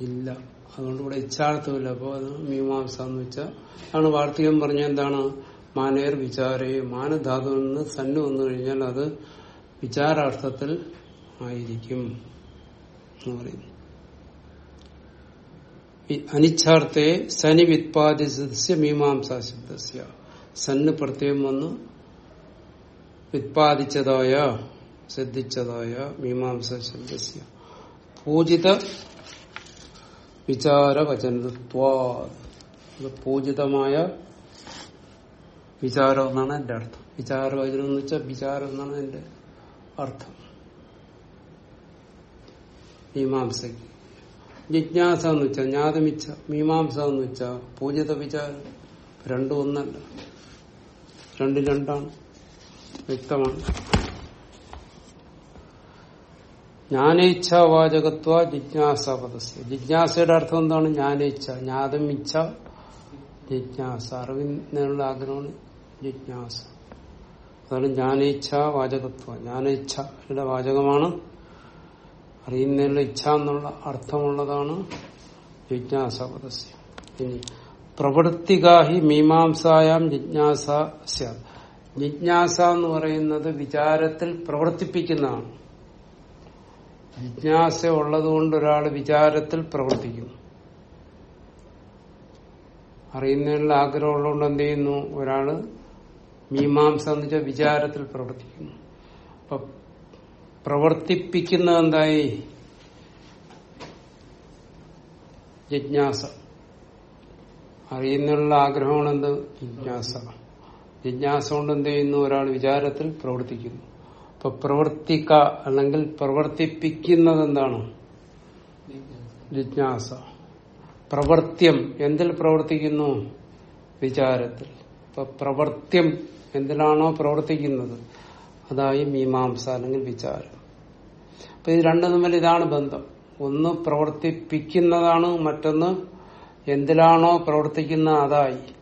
ഇല്ല. അതുകൊണ്ട് ഇവിടെ ഇച്ഛാർത്ഥമില്ല. അപ്പോൾ അത് മീമാംസ എന്ന് വെച്ചാൽ ആണ് വാർത്തികം പറഞ്ഞ എന്താണ്? മാനേർ വിചാരേ. മാനധാതുവിൽ നിന്ന് സന്നു വന്നു കഴിഞ്ഞാൽ അത് വിചാരാർത്ഥത്തിൽ ആയിരിക്കും എന്ന് പറയുന്നു. അനിച്ഛാർത്ഥേ സനി വിത്പാദിസ്യ മീമാംസ ശബ്ദസ്യ. സന്ന് പ്രത്യേകം വന്ന്. വിത്പാദിച്ചതായ സിദ്ധിച്ചതായ മീമാംസ ശബ്ദസ്യ. പൂജിത വിചാരവചനത്വാ പൂജിതമായ വിചാരം എന്നാണ് എന്റെ അർത്ഥം. വിചാരവചനം എന്ന് വെച്ചാൽ വിചാരം എന്നാണ് എന്റെ അർത്ഥം. മീമാംസയ്ക്ക് ജിജ്ഞാസ എന്ന് വെച്ചാൽ ജ്ഞാതമിച്ച മീമാംസ എന്ന് വെച്ചാൽ പൂജിത വിചാരം രണ്ടും ഒന്നല്ല രണ്ടും രണ്ടാണ്. വ്യക്തമാണ്. ജ്ഞാനേച്ഛാവാചകത്വ ജിജ്ഞാസ പദസ്യ. ജിജ്ഞാസയുടെ അർത്ഥം എന്താണ്? ജ്ഞാനേച്ഛ ജ്ഞാതമിച്ഛ ജിജ്ഞാസ. അറിവിനുള്ള ആഗ്രഹമാണ് ജിജ്ഞാസ. അതാണ് ജ്ഞാനേച്ഛ വാചകത്വ. ജ്ഞാനേച്ഛയുടെ വാചകമാണ് അറിയുന്നതിനുള്ള ഇച്ഛ എന്നുള്ള അർത്ഥമുള്ളതാണ് ജിജ്ഞാസപദസ്യം. ഇനി പ്രവൃത്തികാഹി മീമാംസായാം ജിജ്ഞാസ ജിജ്ഞാസ എന്ന് പറയുന്നത് വിചാരത്തിൽ പ്രവർത്തിപ്പിക്കുന്നതാണ്. ജിജ്ഞാസ ഉള്ളതുകൊണ്ട് ഒരാൾ വിചാരത്തിൽ പ്രവർത്തിക്കുന്നു അറിയുന്നതിനുള്ള ആഗ്രഹമുള്ളതുകൊണ്ട് എന്ത് ചെയ്യുന്നു? ഒരാൾ മീമാംസ എന്ന് വെച്ചാൽ വിചാരത്തിൽ പ്രവർത്തിക്കുന്നു. അപ്പൊ പ്രവർത്തിപ്പിക്കുന്ന എന്തായി? ജിജ്ഞാസ. അറിയുന്നതിനുള്ള ആഗ്രഹമാണ് എന്ത് ജിജ്ഞാസ. ജിജ്ഞാസ കൊണ്ട് എന്ത് ചെയ്യുന്നു? ഒരാൾ വിചാരത്തിൽ പ്രവർത്തിക്കുന്നു. അപ്പൊ പ്രവർത്തിക്ക അല്ലെങ്കിൽ പ്രവർത്തിപ്പിക്കുന്നത് എന്താണ്? ജിജ്ഞാസ. പ്രവർത്തിയം എന്തിൽ പ്രവർത്തിക്കുന്നു? വിചാരത്തിൽ. ഇപ്പൊ പ്രവർത്തിയം എന്തിലാണോ പ്രവർത്തിക്കുന്നത്? അതായി മീമാംസ അല്ലെങ്കിൽ വിചാരം. അപ്പൊ ഇത് രണ്ടും തമ്മിൽ ഇതാണ് ബന്ധം. ഒന്ന് പ്രവർത്തിപ്പിക്കുന്നതാണ് മറ്റൊന്ന് എന്തിലാണോ പ്രവർത്തിക്കുന്ന അതായി.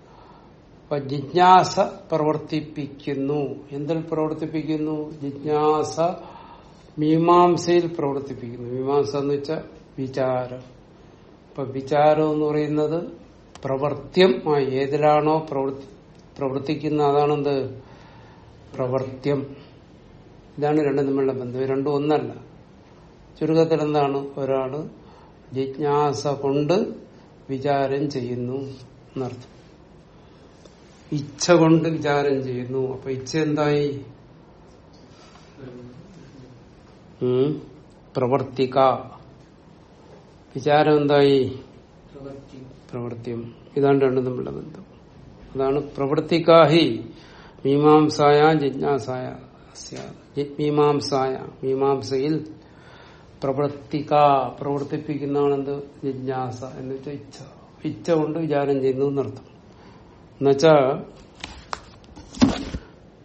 അപ്പൊ ജിജ്ഞാസ പ്രവർത്തിപ്പിക്കുന്നു. എന്തിൽ പ്രവർത്തിപ്പിക്കുന്നു? ജിജ്ഞാസ മീമാംസയിൽ പ്രവർത്തിപ്പിക്കുന്നു. മീമാംസ എന്ന് വെച്ചാൽ വിചാരം. ഇപ്പൊ വിചാരം എന്ന് പറയുന്നത് പ്രവർത്തിയം ഏതിലാണോ പ്രവർത്തി പ്രവർത്തിക്കുന്ന അതാണെന്ത് പ്രവർത്തിയം ഇതാണ് രണ്ടും തമ്മിലുള്ള ബന്ധം. രണ്ടും ഒന്നല്ല. ചുരുക്കത്തിൽ എന്താണ് ഒരാൾ ജിജ്ഞാസ കൊണ്ട് വിചാരം ചെയ്യുന്നു എന്നർത്ഥം. ഇച്ഛ കൊണ്ട് വിചാരം ചെയ്യുന്നു. അപ്പൊ ഇച്ഛ എന്തായി? പ്രവർത്തിക്ക വിചാരം എന്തായി? പ്രവൃത്തി പ്രവൃത്തിയും ഇതാണ് രണ്ടും തമ്മിലുള്ള ബന്ധം. അതാണ് പ്രവൃത്തിക്കാഹി മീമാംസായ ജിജ്ഞാസായ. മീമാംസായ മീമാംസയിൽ പ്രവർത്തിക്ക പ്രവർത്തിപ്പിക്കുന്നതാണെന്ത്? ജിജ്ഞാസ എന്ന് വെച്ചാൽ ഇച്ഛ. ഇച്ഛ കൊണ്ട് വിചാരം ചെയ്യുന്നു എന്നർത്ഥം. എന്നുവെച്ചാ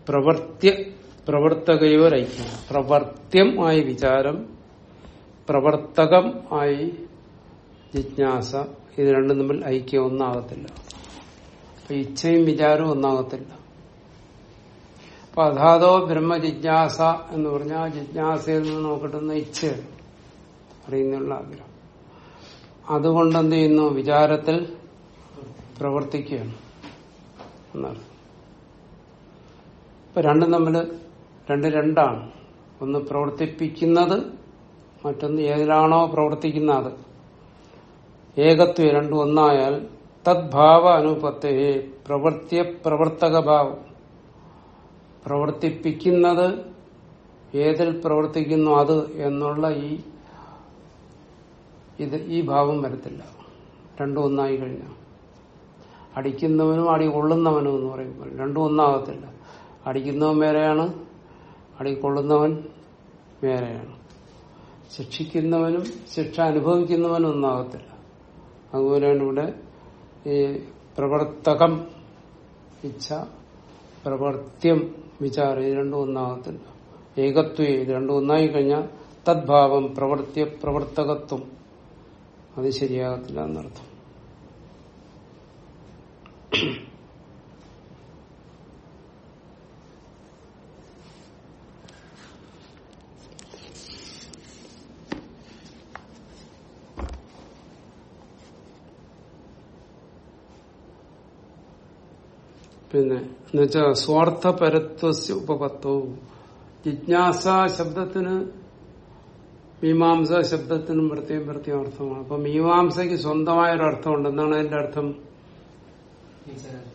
പ്രവർത്തി പ്രവർത്തകയോരൈക്യം പ്രവർത്തിയം ആയി വിചാരം പ്രവർത്തകം ആയി ജിജ്ഞാസ ഇത് രണ്ടും തമ്മിൽ ഐക്യം ഒന്നാകത്തില്ല. ഇച്ഛയും വിചാരവും ഒന്നാകത്തില്ല. അപ്പൊ അതാതോ ബ്രഹ്മ ജിജ്ഞാസ എന്ന് പറഞ്ഞാൽ ജിജ്ഞാസയിൽ നിന്ന് നോക്കിട്ടുന്ന കിട്ടുന്ന ഇച്ഛയാണ്. അറിയുന്നുള്ള ആഗ്രഹം. അതുകൊണ്ട് എന്ത് ചെയ്യുന്നു വിചാരത്തിൽ പ്രവർത്തിക്കുകയാണ്. എന്നാണ്. ഇപ്പൊ രണ്ടും തമ്മിൽ രണ്ട് രണ്ടാണ്. ഒന്ന് പ്രവർത്തിപ്പിക്കുന്നത് മറ്റൊന്ന് ഏതിലാണോ പ്രവർത്തിക്കുന്ന അത് ഏകത്വം രണ്ടും ഒന്നായാൽ തദ്ഭാവ അനുപത്തെ പ്രവർത്തിയ പ്രവർത്തക ഭാവം പ്രവർത്തിപ്പിക്കുന്നത് ഏതിൽ പ്രവർത്തിക്കുന്നു അത് എന്നുള്ള ഈ ഇത് ഈ ഭാവം വരത്തില്ല. രണ്ടും ഒന്നായി കഴിഞ്ഞാൽ അടിക്കുന്നവനും അടി കൊള്ളുന്നവനും എന്ന് പറയുമ്പോൾ രണ്ടും ഒന്നാകത്തില്ല. അടിക്കുന്നവൻ വേറെയാണ് അടി കൊള്ളുന്നവൻ വേറെയാണ്. ശിക്ഷിക്കുന്നവനും ശിക്ഷ അനുഭവിക്കുന്നവനും ഒന്നാകത്തില്ല. അതുപോലെയാണ് ഇവിടെ ഈ പ്രവർത്തകം ഇച്ഛ പ്രവർത്തിയം വിചാരം ഇത് രണ്ടും ഒന്നാകത്തില്ല. ഏകത്വം ഇത് രണ്ടും ഒന്നായി കഴിഞ്ഞാൽ തദ്ഭാവം പ്രവർത്തിയ പ്രവർത്തകത്വം. അത് ശരിയാകത്തില്ല എന്നർത്ഥം. പിന്നെ എന്നുവെച്ചാ സ്വാർത്ഥപരത്വ ഉപപത്വവും ജിജ്ഞാസ ശബ്ദത്തിന് മീമാംസ ശബ്ദത്തിനും പ്രത്യേകം പ്രത്യേകം അർത്ഥമാണ്. അപ്പൊ മീമാംസയ്ക്ക് സ്വന്തമായ ഒരു അർത്ഥമുണ്ട്. എന്താണ് അതിന്റെ അർത്ഥം?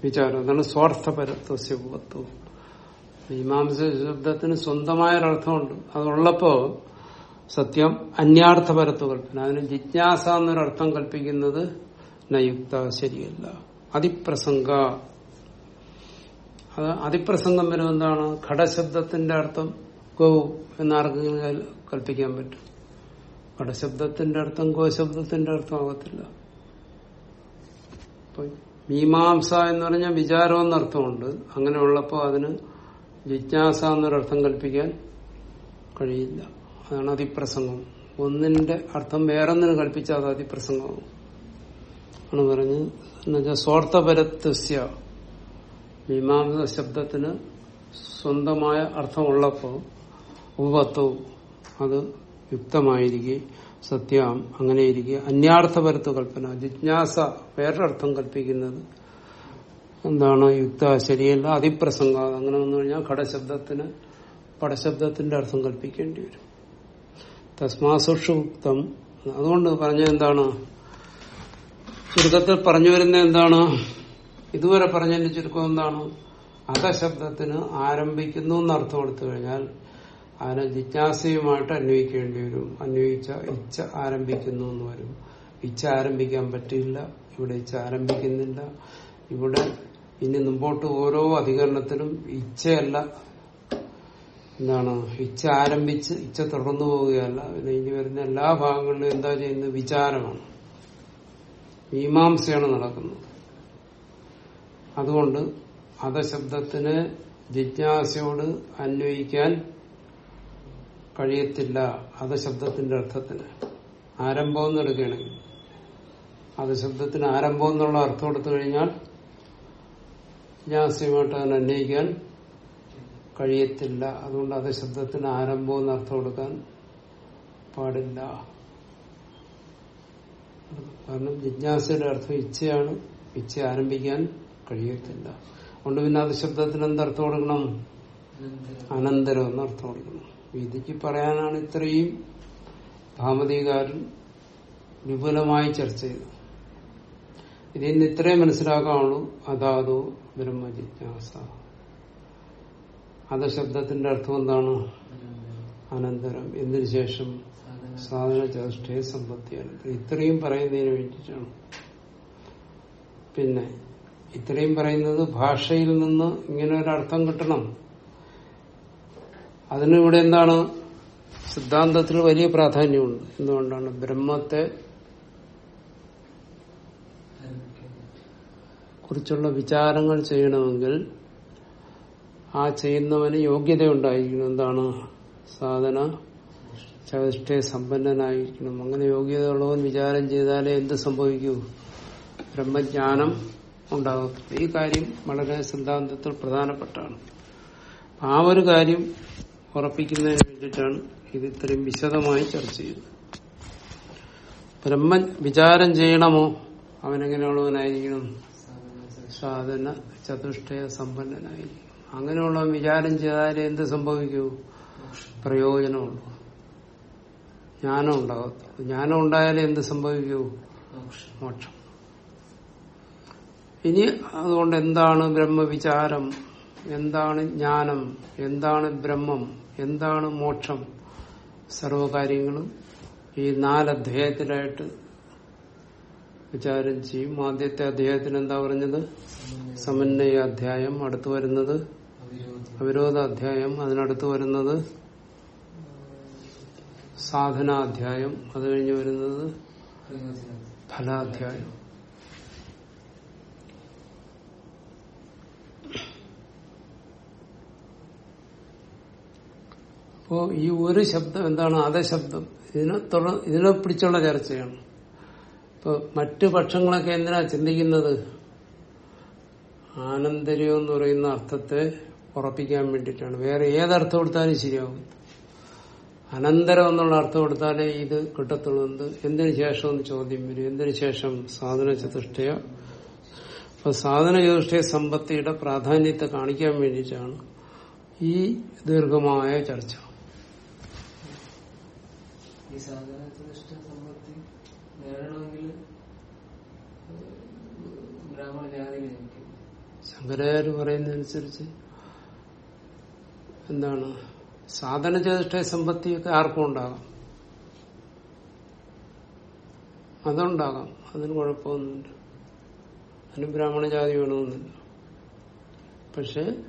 വിചാരം. എന്താണ് സ്വാർത്ഥപരത്വസ്യത്വം മീമാംസ ശബ്ദത്തിന് സ്വന്തമായ ഒരു അർത്ഥമുണ്ട്. അതുള്ളപ്പോ സത്യം അന്യാർത്ഥപരത്വ കൽപ്പന അതിന് ജിജ്ഞാസ എന്നൊരർത്ഥം കൽപ്പിക്കുന്നത് നയുക്ത ശരിയല്ല. അതിപ്രസംഗ. അത് അതിപ്രസംഗം വരും എന്താണ്? ഘടശബ്ദത്തിന്റെ അർത്ഥം ഗൗ എന്നാർക്കെങ്കിലും കൽ- കൽപ്പിക്കാൻ പറ്റും. ഘടശബ്ദത്തിന്റെ അർത്ഥം ഗോശബ്ദത്തിന്റെ അർത്ഥം ആകത്തില്ല മീമാംസ എന്ന് പറഞ്ഞാൽ വിചാരം എന്നർത്ഥമുണ്ട്. അങ്ങനെയുള്ളപ്പോൾ അതിന് ജിജ്ഞാസ എന്നൊരർത്ഥം കൽപ്പിക്കാൻ കഴിയില്ല. അതാണ് അതിപ്രസംഗം. ഒന്നിന്റെ അർത്ഥം വേറൊന്നിന് കൽപ്പിച്ചാൽ അത് അതിപ്രസംഗമാണ് പറഞ്ഞ് എന്നുവെച്ചാൽ സ്വാർത്ഥപരത്വസ്യ. മീമാംസ ശബ്ദത്തിന് സ്വന്തമായ അർത്ഥമുള്ളപ്പോൾ ഉപത്വവും അത് യുക്തമായിരിക്കെ സത്യം അങ്ങനെയിരിക്കെ അന്യാർത്ഥപരത്വ കൽപ്പന ജിജ്ഞാസ വേറൊരർത്ഥം കൽപ്പിക്കുന്നത് എന്താണ് യുക്ത ശരിയല്ല അതിപ്രസംഗ അങ്ങനെ വന്നു കഴിഞ്ഞാൽ ഘടശബ്ദത്തിന് പടശബ്ദത്തിന്റെ അർത്ഥം കൽപ്പിക്കേണ്ടി വരും. തസ്മാസുഷുക്തം അതുകൊണ്ട് പറഞ്ഞത് എന്താണ്? ചുരുക്കത്തിൽ പറഞ്ഞു വരുന്ന എന്താണ്? ഇതുവരെ പറഞ്ഞതിന്റെ ചുരുക്കം എന്താണ്? അധശബ്ദത്തിന് ആരംഭിക്കുന്നു എന്നർത്ഥം എടുത്തു കഴിഞ്ഞാൽ അതിനെ ജിജ്ഞാസയുമായിട്ട് അന്വയിക്കേണ്ടി വരും. അന്വയിച്ച ഇച്ഛ ആരംഭിക്കുന്നു എന്ന് വരും. ഇച്ഛ ആരംഭിക്കാൻ പറ്റില്ല ഇവിടെ ഇച്ഛ ആരംഭിക്കുന്നില്ല. ഇവിടെ ഇനി മുമ്പോട്ട് ഓരോ അധികരണത്തിലും ഇച്ഛയല്ല എന്താണ് ഇച്ഛ ആരംഭിച്ച് ഇച്ഛ തുടർന്നു പോവുകയല്ല. പിന്നെ ഇനി വരുന്ന എല്ലാ ഭാഗങ്ങളിലും എന്താ ചെയ്യുന്നത്? വിചാരമാണ്. മീമാംസയാണ് നടക്കുന്നത്. അതുകൊണ്ട് അധശബ്ദത്തിന് ജിജ്ഞാസയോട് അന്വയിക്കാൻ കഴിയത്തില്ല അത് ശബ്ദത്തിന്റെ അർത്ഥത്തിന്. ആരംഭം എന്ന് എടുക്കുകയാണെങ്കിൽ ശബ്ദത്തിന് ആരംഭം എന്നുള്ള അർത്ഥം എടുത്തു കഴിഞ്ഞാൽ ജാസ്യമായിട്ട് അതിനെ അന്വയിക്കാൻ കഴിയത്തില്ല. അതുകൊണ്ട് അത് ശബ്ദത്തിന് ആരംഭം എന്ന് അർത്ഥം കൊടുക്കാൻ പാടില്ല. കാരണം ജിജ്ഞാസയുടെ അർത്ഥം ഇച്ഛയാണ്. ഇച്ഛ ആരംഭിക്കാൻ കഴിയത്തില്ല. അതുകൊണ്ട് പിന്നെ അത് ശബ്ദത്തിന് എന്തർത്ഥം കൊടുക്കണം? അനന്തരം അനന്തരം എന്ന് അർത്ഥം കൊടുക്കണം. വിധിക്ക് പറയാനാണ് ഇത്രയും ഭാമതികാരൻ വിപുലമായി ചർച്ച ചെയ്തത്. ഇതിൽ നിന്ന് ഇത്രയും മനസ്സിലാക്കാനുള്ളൂ. അതാതോ ബ്രഹ്മജിജ്ഞാസ. അത ശബ്ദത്തിന്റെ അർത്ഥം എന്താണ്? അനന്തരം. എന്തിനു ശേഷം? സാധന ചേഷ്ടയെ സമ്പത്തിയാണ്. ഇത്രയും പറയുന്നതിന് വേണ്ടിയിട്ടാണ്. പിന്നെ ഇത്രയും പറയുന്നത് ഭാഷയിൽ നിന്ന് ഇങ്ങനെ ഒരു അർത്ഥം കിട്ടണം. അതിന് ഇവിടെ എന്താണ്? സിദ്ധാന്തത്തിൽ വലിയ പ്രാധാന്യമുണ്ട്. എന്തുകൊണ്ടാണ്? ബ്രഹ്മത്തെ കുറിച്ചുള്ള വിചാരങ്ങൾ ചെയ്യണമെങ്കിൽ ആ ചെയ്യുന്നവന് യോഗ്യത ഉണ്ടായിരിക്കണം എന്താണ്? സാധന ചതുഷ്ടയ സമ്പന്നനായിരിക്കണം. അങ്ങനെ യോഗ്യതയുള്ളവൻ വിചാരം ചെയ്താലേ എന്ത് സംഭവിക്കൂ? ബ്രഹ്മജ്ഞാനം ഉണ്ടാകും ഈ കാര്യം വളരെ സിദ്ധാന്തത്തിൽ പ്രധാനപ്പെട്ടാണ്. ആ ഒരു കാര്യം ഉറപ്പിക്കുന്നതിന് വേണ്ടിയിട്ടാണ് ഇത് ഇത്രയും വിശദമായി ചർച്ച ചെയ്യുന്നത് ബ്രഹ്മൻ വിചാരം ചെയ്യണമോ? അവനെങ്ങനെയുള്ളവനായിരിക്കണം? സാധന ചതുഷ്ടയ സമ്പന്നനായിരിക്കും അങ്ങനെയുള്ളവൻ വിചാരം ചെയ്താലേ എന്ത് സംഭവിക്കൂ? പ്രയോജനമുള്ളൂ. ജ്ഞാനം ഉണ്ടാകത്തുള്ളൂ ജ്ഞാനം ഉണ്ടായാലേ എന്ത് സംഭവിക്കൂ? മോക്ഷം. ഇനി അതുകൊണ്ട് എന്താണ് ബ്രഹ്മവിചാരം? എന്താണ് ജ്ഞാനം? എന്താണ് ബ്രഹ്മം? എന്താണ് മോക്ഷം? സർവകാര്യങ്ങളും ഈ നാല് അധ്യായത്തിലായിട്ട് വിചാരം ചെയ്യും ആദ്യത്തെ അധ്യായത്തിൽ എന്താ പറഞ്ഞത്? സമന്വയ അധ്യായം അടുത്തു വരുന്നത്. അവിരോധ അധ്യായം അതിനടുത്ത് വരുന്നത്. സാധനാധ്യായം അത് കഴിഞ്ഞ് വരുന്നത്. ഫലാധ്യായം. അപ്പോ ഈ ഒരു ശബ്ദം എന്താണ് അധശബ്ദം ഇതിനെ തുടർ ഇതിനെ പിടിച്ചുള്ള ചർച്ചയാണ്. ഇപ്പൊ മറ്റു പക്ഷങ്ങളൊക്കെ എന്തിനാ ചിന്തിക്കുന്നത്? ആനന്ദര്യം എന്ന് പറയുന്ന അർത്ഥത്തെ ഉറപ്പിക്കാൻ വേണ്ടിയിട്ടാണ്. വേറെ ഏതർത്ഥം കൊടുത്താലും ശരിയാവും. അനന്തരം എന്നുള്ള അർത്ഥം കൊടുത്താലേ ഇത് കിട്ടത്തുള്ളൂ. എന്ത് എന്തിനു ശേഷം എന്ന് ചോദ്യം വരും. എന്തിനു ശേഷം? സാധന ചതുഷ്ടയ അപ്പൊ സാധന ചതുഷ്ടയ സമ്പത്തിയുടെ പ്രാധാന്യത്തെ കാണിക്കാൻ വേണ്ടിയിട്ടാണ് ഈ ദീർഘമായ ചർച്ച. ഈ സാധനത്തിനിഷ്ട സമ്പത്തി നേടണമെങ്കിൽ ബ്രാഹ്മണ ജാതിയിൽ എനിക്ക്. ശങ്കരാചാര്യ പറയുന്നതനുസരിച്ച് എന്താണ് സാധന ചേഷ്ട സമ്പത്തിയൊക്കെ ആർക്കും ഉണ്ടാകാം. അതുണ്ടാകാം. അതിന് കുഴപ്പമൊന്നുമില്ല. അതിന് ബ്രാഹ്മണ ജാതി വേണമെന്നില്ല. പക്ഷെ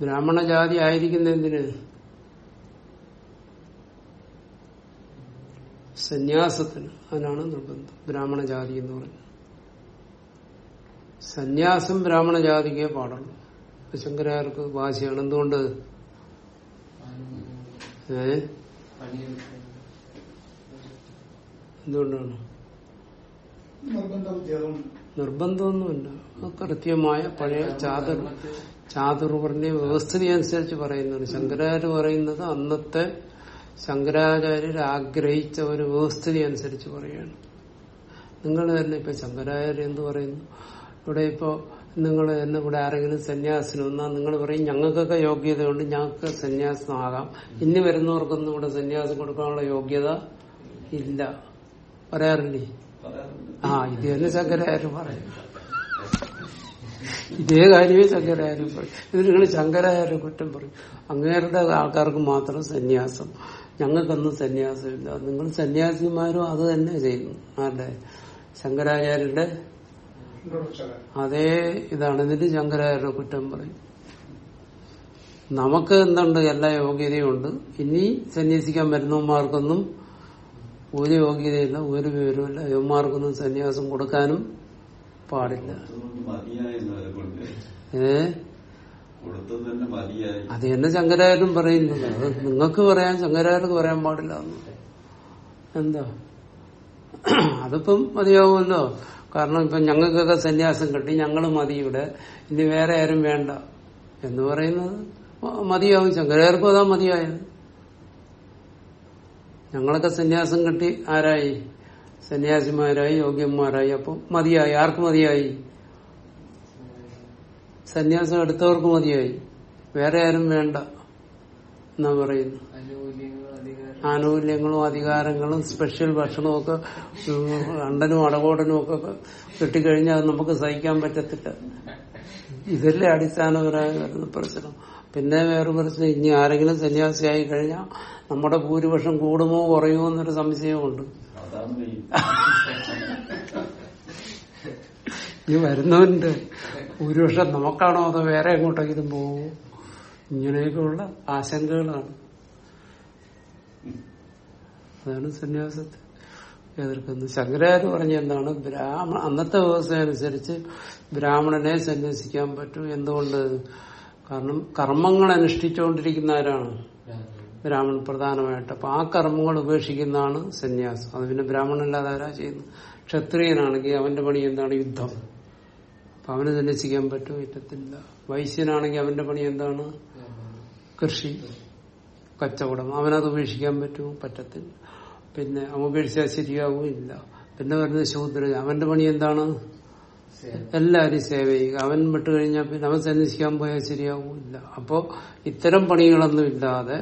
ബ്രാഹ്മണ ജാതി ആയിരിക്കുന്ന എന്തിന് സന്യാസത്തിന് അതിനാണ് നിർബന്ധം. ബ്രാഹ്മണജാതി എന്ന് പറയുന്നത്. സന്യാസം ബ്രാഹ്മണ ജാതിക്കേ പാടുള്ളൂ ശങ്കരാർക്ക് വാശിയാണ്. എന്തുകൊണ്ട്? ഏ? എന്തുകൊണ്ടാണ്? നിർബന്ധമൊന്നുമില്ല. കൃത്യമായ പഴയ ചാതുർ ചാതുർവർണ വ്യവസ്ഥിതി അനുസരിച്ച് പറയുന്നുണ്ട് ശങ്കരാചാര്യ പറയുന്നത് അന്നത്തെ ശങ്കരാചാര്യർ ആഗ്രഹിച്ച ഒരു വ്യവസ്ഥിതി അനുസരിച്ച് പറയുകയാണ്. നിങ്ങൾ തന്നെ ഇപ്പൊ ശങ്കരാചാര്യ എന്ന് പറയുന്നു? ഇവിടെ ഇപ്പോ നിങ്ങൾ തന്നെ ഇവിടെ ആരെങ്കിലും സന്യാസിന് വന്നാൽ നിങ്ങൾ പറയും ഞങ്ങൾക്കൊക്കെ യോഗ്യതയുണ്ട് ഞങ്ങൾക്ക് സന്യാസമാകാം ഇനി വരുന്നവർക്കൊന്നും ഇവിടെ സന്യാസം കൊടുക്കാനുള്ള യോഗ്യത ഇല്ല. പറയാറില്ലേ? ആ ഇത് തന്നെ ശങ്കരാചാര്യ പറയും. ഇതേ കാര്യമേ ശങ്കരാചാര്യം പറയും. ഇത് നിങ്ങൾ ശങ്കരാചാര്യ കുറ്റം പറയും. അങ്ങേരുടെ ആൾക്കാർക്ക് മാത്രം സന്യാസം ഞങ്ങൾക്കൊന്നും സന്യാസമില്ല നിങ്ങൾ സന്യാസിമാരും അത് തന്നെ ചെയ്യുന്നു. ആരുടെ? ശങ്കരാചാര്യരുടെ? അതേ ഇതാണ്. എന്നിട്ട് ശങ്കരാചാര്യ കുറ്റം പറയും. നമുക്ക് എന്തുണ്ട്? എല്ലാ യോഗ്യതയും ഉണ്ട്. ഇനി സന്യസിക്കാൻ വരുന്നവന്മാർക്കൊന്നും ഒരു യോഗ്യതയില്ല ഒരു വിവരമില്ല യവന്മാർക്കൊന്നും സന്യാസം കൊടുക്കാനും പാടില്ല. കൊടുത്തതുകൊണ്ട് അത് തന്നെ ശങ്കരാചാര്യം പറയുന്നത് അത് നിങ്ങൾക്ക് പറയാൻ ശങ്കരാചാര്യർക്ക് പറയാൻ പാടില്ല. എന്താ? അതിപ്പം മതിയാവുമല്ലോ. കാരണം ഇപ്പൊ ഞങ്ങൾക്കൊക്കെ സന്യാസം കിട്ടി. ഞങ്ങൾ മതി ഇവിടെ. ഇനി വേറെ ആരും വേണ്ട. എന്ന് പറയുന്നത് മതിയാവും. ശങ്കരാചാര്യർക്കും അതാ മതിയായത്. ഞങ്ങളൊക്കെ സന്യാസം കിട്ടി. ആരായി? സന്യാസിമാരായി യോഗ്യന്മാരായി. അപ്പം മതിയായി. ആർക്ക് മതിയായി? സന്യാസം എടുത്തവർക്ക് മതിയായി. വേറെ ആരും വേണ്ട എന്നാ പറയുന്നു. ആനുകൂല്യങ്ങളും അധികാരങ്ങളും സ്പെഷ്യൽ ഭക്ഷണവും ഒക്കെ അണ്ടനും അടകോടനും ഒക്കെ കിട്ടിക്കഴിഞ്ഞാൽ അത് നമുക്ക് സഹിക്കാൻ പറ്റത്തില്ല. ഇതല്ലേ അടിസ്ഥാനപരമായി വരുന്ന പ്രശ്നം. പിന്നെ വേറെ പ്രശ്നം ഇനി ആരെങ്കിലും സന്യാസിയായി കഴിഞ്ഞാൽ നമ്മുടെ ഭൂരിപക്ഷം കൂടുമോ കുറയുമോ എന്നൊരു സംശയമുണ്ട്. ഇനി വരുന്നവന്റെ ഭൂരിപക്ഷം നമുക്കാണോ അതോ വേറെ എങ്ങോട്ടെങ്കിലും പോകുമോ ഇങ്ങനെയൊക്കെയുള്ള ആശങ്കകളാണ്. അതാണ് സന്യാസത്തെ. എതിർക്കുന്നത് ശങ്കരാചാര്യ പറഞ്ഞ എന്താണ്? ബ്രാഹ്മണ അന്നത്തെ വ്യവസ്ഥ അനുസരിച്ച് ബ്രാഹ്മണനെ സന്യസിക്കാൻ പറ്റൂ എന്തുകൊണ്ട്? കാരണം കർമ്മങ്ങൾ അനുഷ്ഠിച്ചുകൊണ്ടിരിക്കുന്ന ആരാണ്? ബ്രാഹ്മണൻ പ്രധാനമായിട്ട്. അപ്പൊ ആ കർമ്മങ്ങൾ ഉപേക്ഷിക്കുന്നതാണ് സന്യാസം. അത് പിന്നെ ബ്രാഹ്മണനല്ലാതെ ആരാ ചെയ്യുന്നത്? ക്ഷത്രിയനാണെങ്കിൽ അവന്റെ പണി എന്താണ്? യുദ്ധം. അപ്പൊ അവന് തന്നെ ചെയ്യാൻ പറ്റും? പറ്റത്തില്ല. വൈശ്യനാണെങ്കിൽ അവന്റെ പണി എന്താണ്? കൃഷി. കച്ചവടം. അവനത് ഉപേക്ഷിക്കാൻ പറ്റുമോ? പറ്റത്തില്ല. പിന്നെ അവൻ ഉപേക്ഷിച്ചാൽ ശരിയാവും ഇല്ല പിന്നെ വരുന്നത് ശൂദ്രൻ അവന്റെ പണി എന്താണ്? എല്ലാരും സേവ ചെയ്യുക അവൻ വിട്ടു കഴിഞ്ഞാൽ പിന്നെ അവൻ സന്യസിക്കാൻ പോയാൽ ശരിയാവും ഇല്ല അപ്പോ ഇത്തരം പണികളൊന്നും ഇല്ലാതെ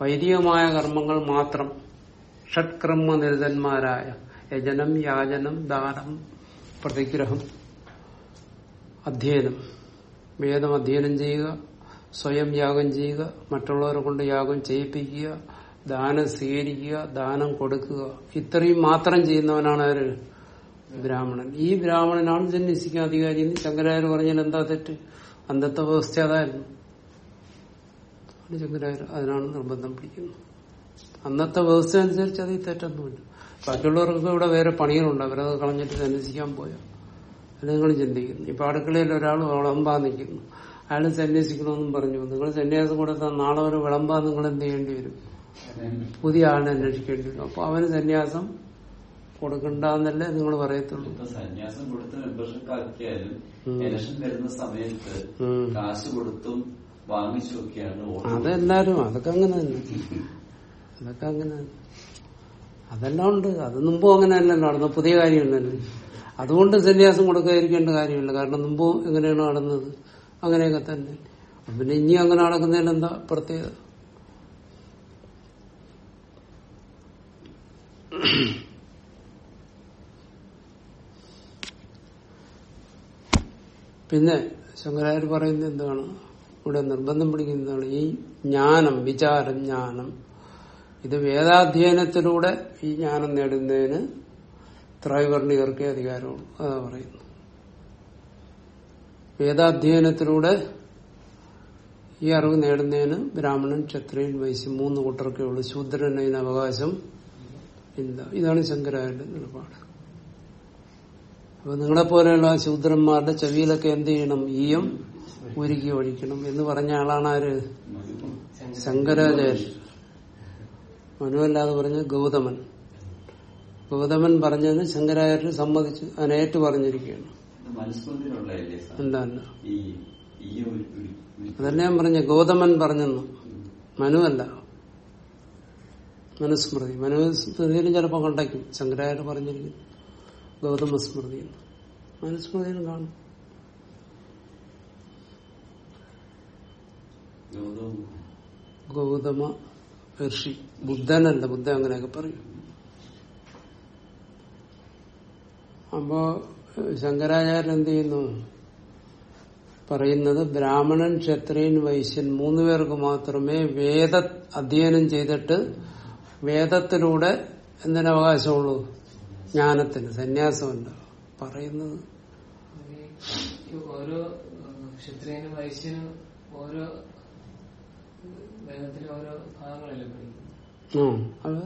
വൈദികമായ കർമ്മങ്ങൾ മാത്രം ഷഡ്കർമ്മ നിരതന്മാരായ യജനം യാചനം ദാനം പ്രതിഗ്രഹം അധ്യയനം. വേദം അധ്യയനം ചെയ്യുക സ്വയം യാഗം ചെയ്യുക മറ്റുള്ളവരെ കൊണ്ട് യാഗം ചെയ്യിപ്പിക്കുക ദാനം സ്വീകരിക്കുക ദാനം കൊടുക്കുക. ഇത്രയും മാത്രം ചെയ്യുന്നവനാണ് ആര്? ബ്രാഹ്മണൻ. ഈ ബ്രാഹ്മണനാണ് സന്യസിക്കാൻ അധികാരി എന്ന് ശങ്കരാചാര്യ പറഞ്ഞാൽ എന്താ തെറ്റ്? അന്ധത്വ വ്യവസ്ഥ അതായിരുന്നു. ശങ്കരായർ അതിനാണ് നിർബന്ധം പിടിക്കുന്നത്. അന്നത്തെ വ്യവസ്ഥ അനുസരിച്ച് അതിൽ തെറ്റൊന്നുമില്ല. ബാക്കിയുള്ളവർക്ക് ഇവിടെ വേറെ പണികളുണ്ട്. അവരത് കളഞ്ഞിട്ട് ജന്യസിക്കാൻ പോയോ. അത് നിങ്ങൾ ചിന്തിക്കുന്നു. ഇപ്പൊ അടുക്കളയിൽ ഒരാൾ വിളമ്പാൻ നിൽക്കുന്നു. അയാൾ സന്യസിക്കണമെന്നും പറഞ്ഞു. നിങ്ങൾ സന്യാസം കൊടുത്താൽ നാളെ ഒരു വിളമ്പാൻ നിങ്ങൾ എന്ത് ചെയ്യേണ്ടി വരും? പുതിയ ആളിനെ അന്വേഷിക്കേണ്ടി വരും. അപ്പൊ അവന് സന്യാസം കൊടുക്കണ്ടെന്നല്ലേ നിങ്ങൾ പറയത്തുള്ളൂ. സന്യാസം കൊടുത്ത് മെമ്പർഷിപ്പ് ആക്കിയാലും. ഇലക്ഷൻ വരുന്ന സമയത്ത് കാശ് കൊടുത്തും വാങ്ങിച്ചൊക്കെയാണ്. അതെല്ലാരും അതൊക്കെ അങ്ങനെ തന്നെ. അതൊക്കെ അങ്ങനെ തന്നെ. അതെല്ലാം ഉണ്ട്. അത് മുമ്പും അങ്ങനെ അല്ലല്ലോ. നടന്ന പുതിയ കാര്യമല്ലല്ലോ അതുകൊണ്ട് സന്യാസം കൊടുക്കാതിരിക്കേണ്ട കാര്യമില്ല. കാരണം മുമ്പ് എങ്ങനെയാണ് നടന്നത്? അങ്ങനെയൊക്കെ തന്നെ. പിന്നെ ഇനി അങ്ങനെ നടക്കുന്നതിൽ എന്താ പ്രത്യേകത? പിന്നെ ശങ്കരാചാര്യ പറയുന്നത് എന്താണ്? ഇവിടെ നിർബന്ധം പിടിക്കുന്നതാണ് ഈ ജ്ഞാനം വിചാരം ജ്ഞാനം ഇത് വേദാധ്യയനത്തിലൂടെ ഈ ജ്ഞാനം നേടുന്നതിന് ത്രൈവർണികർക്കേ അധികാരമുള്ളൂ. അതാ പറയുന്നു വേദാധ്യയനത്തിലൂടെ ഈ അറിവ് നേടുന്നതിന് ബ്രാഹ്മണൻ ക്ഷത്രിയൻ വൈശ്യം മൂന്ന് കൂട്ടർക്കേ ഉള്ളൂ. ശൂദ്രന് അതിന് അവകാശം ഇല്ല. ഇതാണ് ശങ്കരാചാര്യന്റെ നിലപാട്. അപ്പൊ നിങ്ങളെ പോലെയുള്ള ശൂദ്രന്മാരുടെ ചെവിയിലൊക്കെ എന്ത് ചെയ്യണം? ഈയം ഒരുക്കി ഒഴിക്കണം എന്ന് പറഞ്ഞ ആളാണ് ആര്? ശങ്കരാചാര്യ. മനുവല്ലാതെ പറഞ്ഞ ഗൗതമൻ. ഗൗതമൻ പറഞ്ഞതിന് ശങ്കരാചാര്യ സമ്മതിച്ചു അതിനേറ്റ് പറഞ്ഞിരിക്കുകയാണ്. ഇത് അതല്ല ഞാൻ പറഞ്ഞ ഗൗതമൻ പറഞ്ഞെന്നു. മനുവല്ല മനുസ്മൃതി. മനുസ്മൃതിയിലും ചിലപ്പോൾ കണ്ടയ്ക്കും ശങ്കരാചാര്യ പറഞ്ഞിരിക്കും ഗൗതമ സ്മൃതി മനുസ്മൃതിയിലും കാണും. ഗൗതം ഗൗതമ ഋഷി. ബുദ്ധനല്ല ബുദ്ധ അങ്ങനെയൊക്കെ പറയും. അപ്പോ ശങ്കരാചാര്യൻ എന്ത് ചെയ്യുന്നു? പറയുന്നത് ബ്രാഹ്മണൻ ക്ഷത്രിയൻ വൈശ്യൻ മൂന്ന് പേർക്ക് മാത്രമേ വേദ അധ്യയനം ചെയ്തിട്ട് വേദത്തിലൂടെ എന്തിനു അവകാശമുള്ളൂ? ജ്ഞാനത്തിന് സന്യാസമുണ്ട്. പറയുന്നത്. ഓരോ ക്ഷത്രിയനും വൈശ്യനും ഓരോ വേദത്തിലെ ഓരോ ഭാഗങ്ങളല്ലേ പഠിക്കും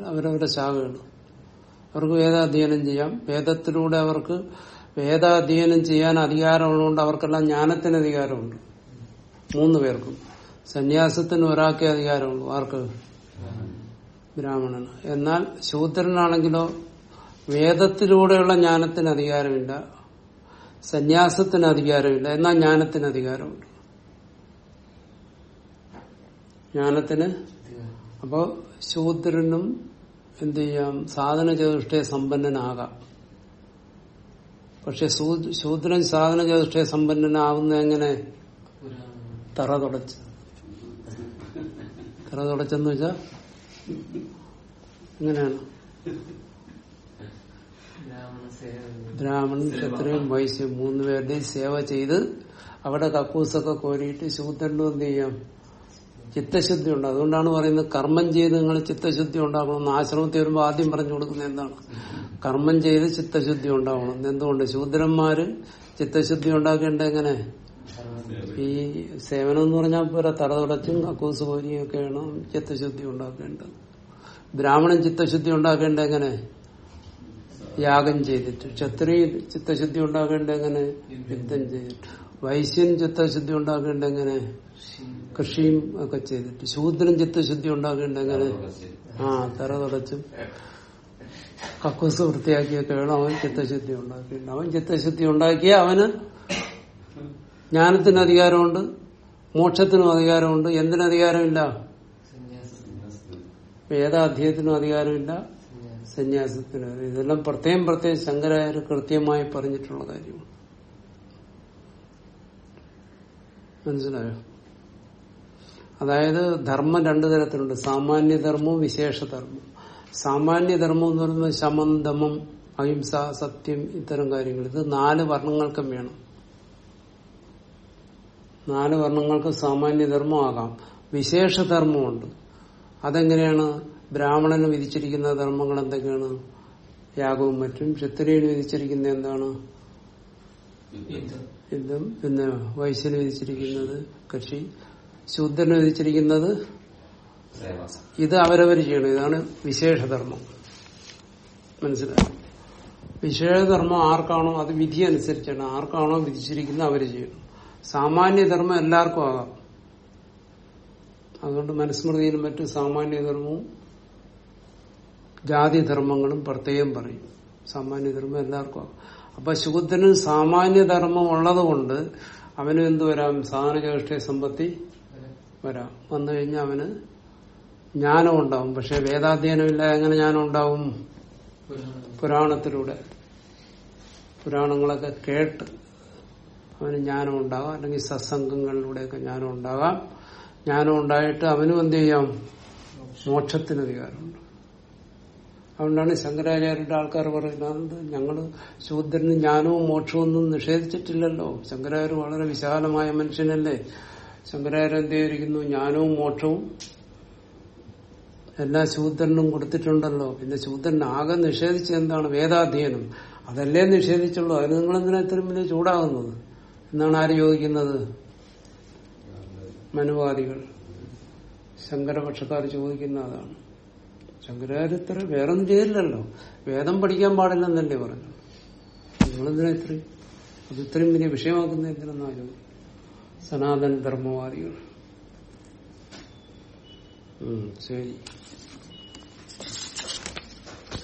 അവരവരുടെ ശാഖകൾ അവർക്ക് വേദാധ്യയനം ചെയ്യാം. വേദത്തിലൂടെ അവർക്ക് വേദാധ്യയനം ചെയ്യാൻ അധികാരമുള്ളതുകൊണ്ട് അവർക്കെല്ലാം ജ്ഞാനത്തിന് അധികാരമുണ്ട്. മൂന്ന് പേർക്കും. സന്യാസത്തിന് ഒരാൾക്കേ അധികാരമുള്ളൂ. ആർക്ക്? ബ്രാഹ്മണന്. എന്നാൽ ശൂദ്രനാണെങ്കിലോ വേദത്തിലൂടെയുള്ള ജ്ഞാനത്തിന് അധികാരമില്ല. സന്യാസത്തിന് അധികാരമില്ല. എന്നാൽ ജ്ഞാനത്തിന് അധികാരമുണ്ട്. ജ്ഞാനത്തിന്? അപ്പോ ശൂദ്രനും എന്ത് ചെയ്യാം? സാധന ചതുഷ്ടയ സമ്പന്നനാകാം. പക്ഷെ ശൂദ്രൻ സാധന ചതുഷ്ടയ സമ്പന്നനാവുന്ന എങ്ങനെ? തറ തുടച്ച്. തറ തുടച്ചെന്ന് വെച്ചാ എങ്ങനെയാണ് ബ്രാഹ്മണൻ ക്ഷത്രിയും വൈശ്യം മൂന്ന് പേരുടെയും സേവ ചെയ്ത് അവിടെ കക്കൂസൊക്കെ കോരിയിട്ട് ശൂദ്രനും എന്ത് ചെയ്യാം? ചിത്തശുദ്ധി ഉണ്ട്. അതുകൊണ്ടാണ് പറയുന്നത് കർമ്മം ചെയ്ത് നിങ്ങൾ ചിത്തശുദ്ധി ഉണ്ടാകണം ആശ്രമത്തിൽ വരുമ്പോൾ ആദ്യം പറഞ്ഞു കൊടുക്കുന്നത് എന്താണ്? കർമ്മം ചെയ്ത് ചിത്തശുദ്ധി ഉണ്ടാകണം എന്തുകൊണ്ട്? ശൂദ്രന്മാര് ചിത്തശുദ്ധി ഉണ്ടാക്കേണ്ട എങ്ങനെ? ഈ സേവനം എന്ന് പറഞ്ഞാൽ പോരാ തറതുടച്ചും കക്കൂസ് കോരിയും ഒക്കെയാണ് ചിത്തശുദ്ധി ഉണ്ടാക്കേണ്ടത്. ബ്രാഹ്മണൻ ചിത്തശുദ്ധി ഉണ്ടാക്കേണ്ട എങ്ങനെ? യാഗം ചെയ്തിട്ട്. ക്ഷത്രിയ ചിത്തശുദ്ധി ഉണ്ടാക്കേണ്ട എങ്ങനെ? യുദ്ധം ചെയ്തിട്ട്. വൈശ്യൻ ചിത്തശുദ്ധി ഉണ്ടാക്കേണ്ട എങ്ങനെ? കൃഷിയും ഒക്കെ ചെയ്തിട്ട്. ശൂദ്രൻ ചിത്തശുദ്ധി ഉണ്ടാക്കേണ്ട എങ്ങനെ? ആ തറ തുടച്ചും കക്കൂസ് വൃത്തിയാക്കിയൊക്കെ വേണം അവൻ ചിത്തശുദ്ധി ഉണ്ടാക്കേണ്ട. അവൻ ചിത്തശുദ്ധി ഉണ്ടാക്കിയ അവന് ജ്ഞാനത്തിന് അധികാരമുണ്ട് മോക്ഷത്തിനും അധികാരമുണ്ട്. എന്തിനും അധികാരമില്ല? വേദാധ്യയത്തിനും അധികാരമില്ല സന്യാസത്തിനും. ഇതെല്ലാം പ്രത്യേകം പ്രത്യേകം ശങ്കരായ കൃത്യമായി പറഞ്ഞിട്ടുള്ള കാര്യമാണ്. മനസ്സിലായോ? അതായത് ധർമ്മം രണ്ടു തരത്തിലുണ്ട്. സാമാന്യധർമ്മവും വിശേഷധർമ്മവും. സാമാന്യധർമ്മം എന്ന് പറയുന്നത് ശമം ദമം അഹിംസ സത്യം ഇത്തരം കാര്യങ്ങൾ. ഇത് നാല് വർണങ്ങൾക്കും വേണം. നാല് വർണങ്ങൾക്ക് സാമാന്യധർമ്മം ആകാം. വിശേഷധർമ്മമുണ്ട്. അതെങ്ങനെയാണ്? ബ്രാഹ്മണന് വിധിച്ചിരിക്കുന്ന ധർമ്മങ്ങൾ എന്തൊക്കെയാണ്? യാഗവും മറ്റും. ക്ഷത്രിയന് വിധിച്ചിരിക്കുന്ന എന്താണ്? യുദ്ധം പിന്നെ വൈശ്യന് വിധിച്ചിരിക്കുന്നത് കൃഷി ശൂദ്രന് വിധിച്ചിരിക്കുന്നത് ഇത് അവരവർ ചെയ്യണം. ഇതാണ് വിശേഷധർമ്മം. മനസ്സിലായി? വിശേഷധർമ്മം ആർക്കാണോ അത് വിധി അനുസരിച്ചാണ്. ആർക്കാണോ വിധിച്ചിരിക്കുന്നത് അവർ ചെയ്യണം. സാമാന്യധർമ്മം എല്ലാവർക്കും ആകാം. അതുകൊണ്ട് മനുസ്മൃതിയിലും മറ്റും സാമാന്യധർമ്മവും ജാതിധർമ്മങ്ങളും പ്രത്യേകം പറയും. സാമാന്യധർമ്മം എല്ലാവർക്കും ആകാം. അപ്പൊ ശൂദ്രന് സാമാന്യധർമ്മം ഉള്ളതുകൊണ്ട് അവനും എന്ത് വരാം? സാധനചേഷ്ട സമ്പത്തി വരാം. വന്നു കഴിഞ്ഞാൽ അവന് ജ്ഞാനം ഉണ്ടാവും പക്ഷെ വേദാധ്യയനമില്ല. എങ്ങനെ ജ്ഞാനം ഉണ്ടാവും പുരാണത്തിലൂടെ. പുരാണങ്ങളൊക്കെ കേട്ട് അവന് ജ്ഞാനം ഉണ്ടാകാം അല്ലെങ്കിൽ സത്സംഗങ്ങളിലൂടെയൊക്കെ ജ്ഞാനം ഉണ്ടാകാം ജ്ഞാനം ഉണ്ടായിട്ട് അവനും എന്ത് ചെയ്യാം? മോക്ഷത്തിന് അധികാരമുണ്ട് അതുകൊണ്ടാണ് ശങ്കരാചാര്യരുടെ ആൾക്കാർ പറയുന്നത് ഞങ്ങൾ ശൂദ്രന് ജ്ഞാനവും മോക്ഷവും ഒന്നും നിഷേധിച്ചിട്ടില്ലല്ലോ. ശങ്കരാചാര്യ വളരെ വിശാലമായ മനുഷ്യനല്ലേ. ശങ്കരാചാര്യ എന്ത് ചെയ്തിരിക്കുന്നു? ജ്ഞാനവും മോക്ഷവും എല്ലാ ശൂദ്രനും കൊടുത്തിട്ടുണ്ടല്ലോ. പിന്നെ ശൂദ്രൻ ആകെ നിഷേധിച്ചത് എന്താണ്? വേദാധ്യയനം. അതല്ലേ നിഷേധിച്ചുള്ളൂ. അതിന് നിങ്ങൾ എന്തിനാ ഇത്രയും വലിയ ചൂടാകുന്നത്? എന്നാണ് ആര് ചോദിക്കുന്നത്? മനുവാദികൾ. ശങ്കരപക്ഷക്കാർ ചോദിക്കുന്ന അതാണ്. ശങ്കരാചാര്യ ഇത്ര വേറൊന്നും ചെയ്തില്ലല്ലോ. വേദം പഠിക്കാൻ പാടില്ലെന്നല്ലേ പറഞ്ഞു. നിങ്ങളെന്തിനാ ഇത്രയും അത് ഇത്രയും വലിയ വിഷയമാക്കുന്ന എന്തിനാ ചോദിക്കും സനാതന ധർമ്മവാദികൾ. ശരി.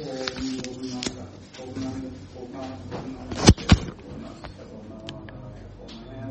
ഓം ഓ ഓ പൂർണ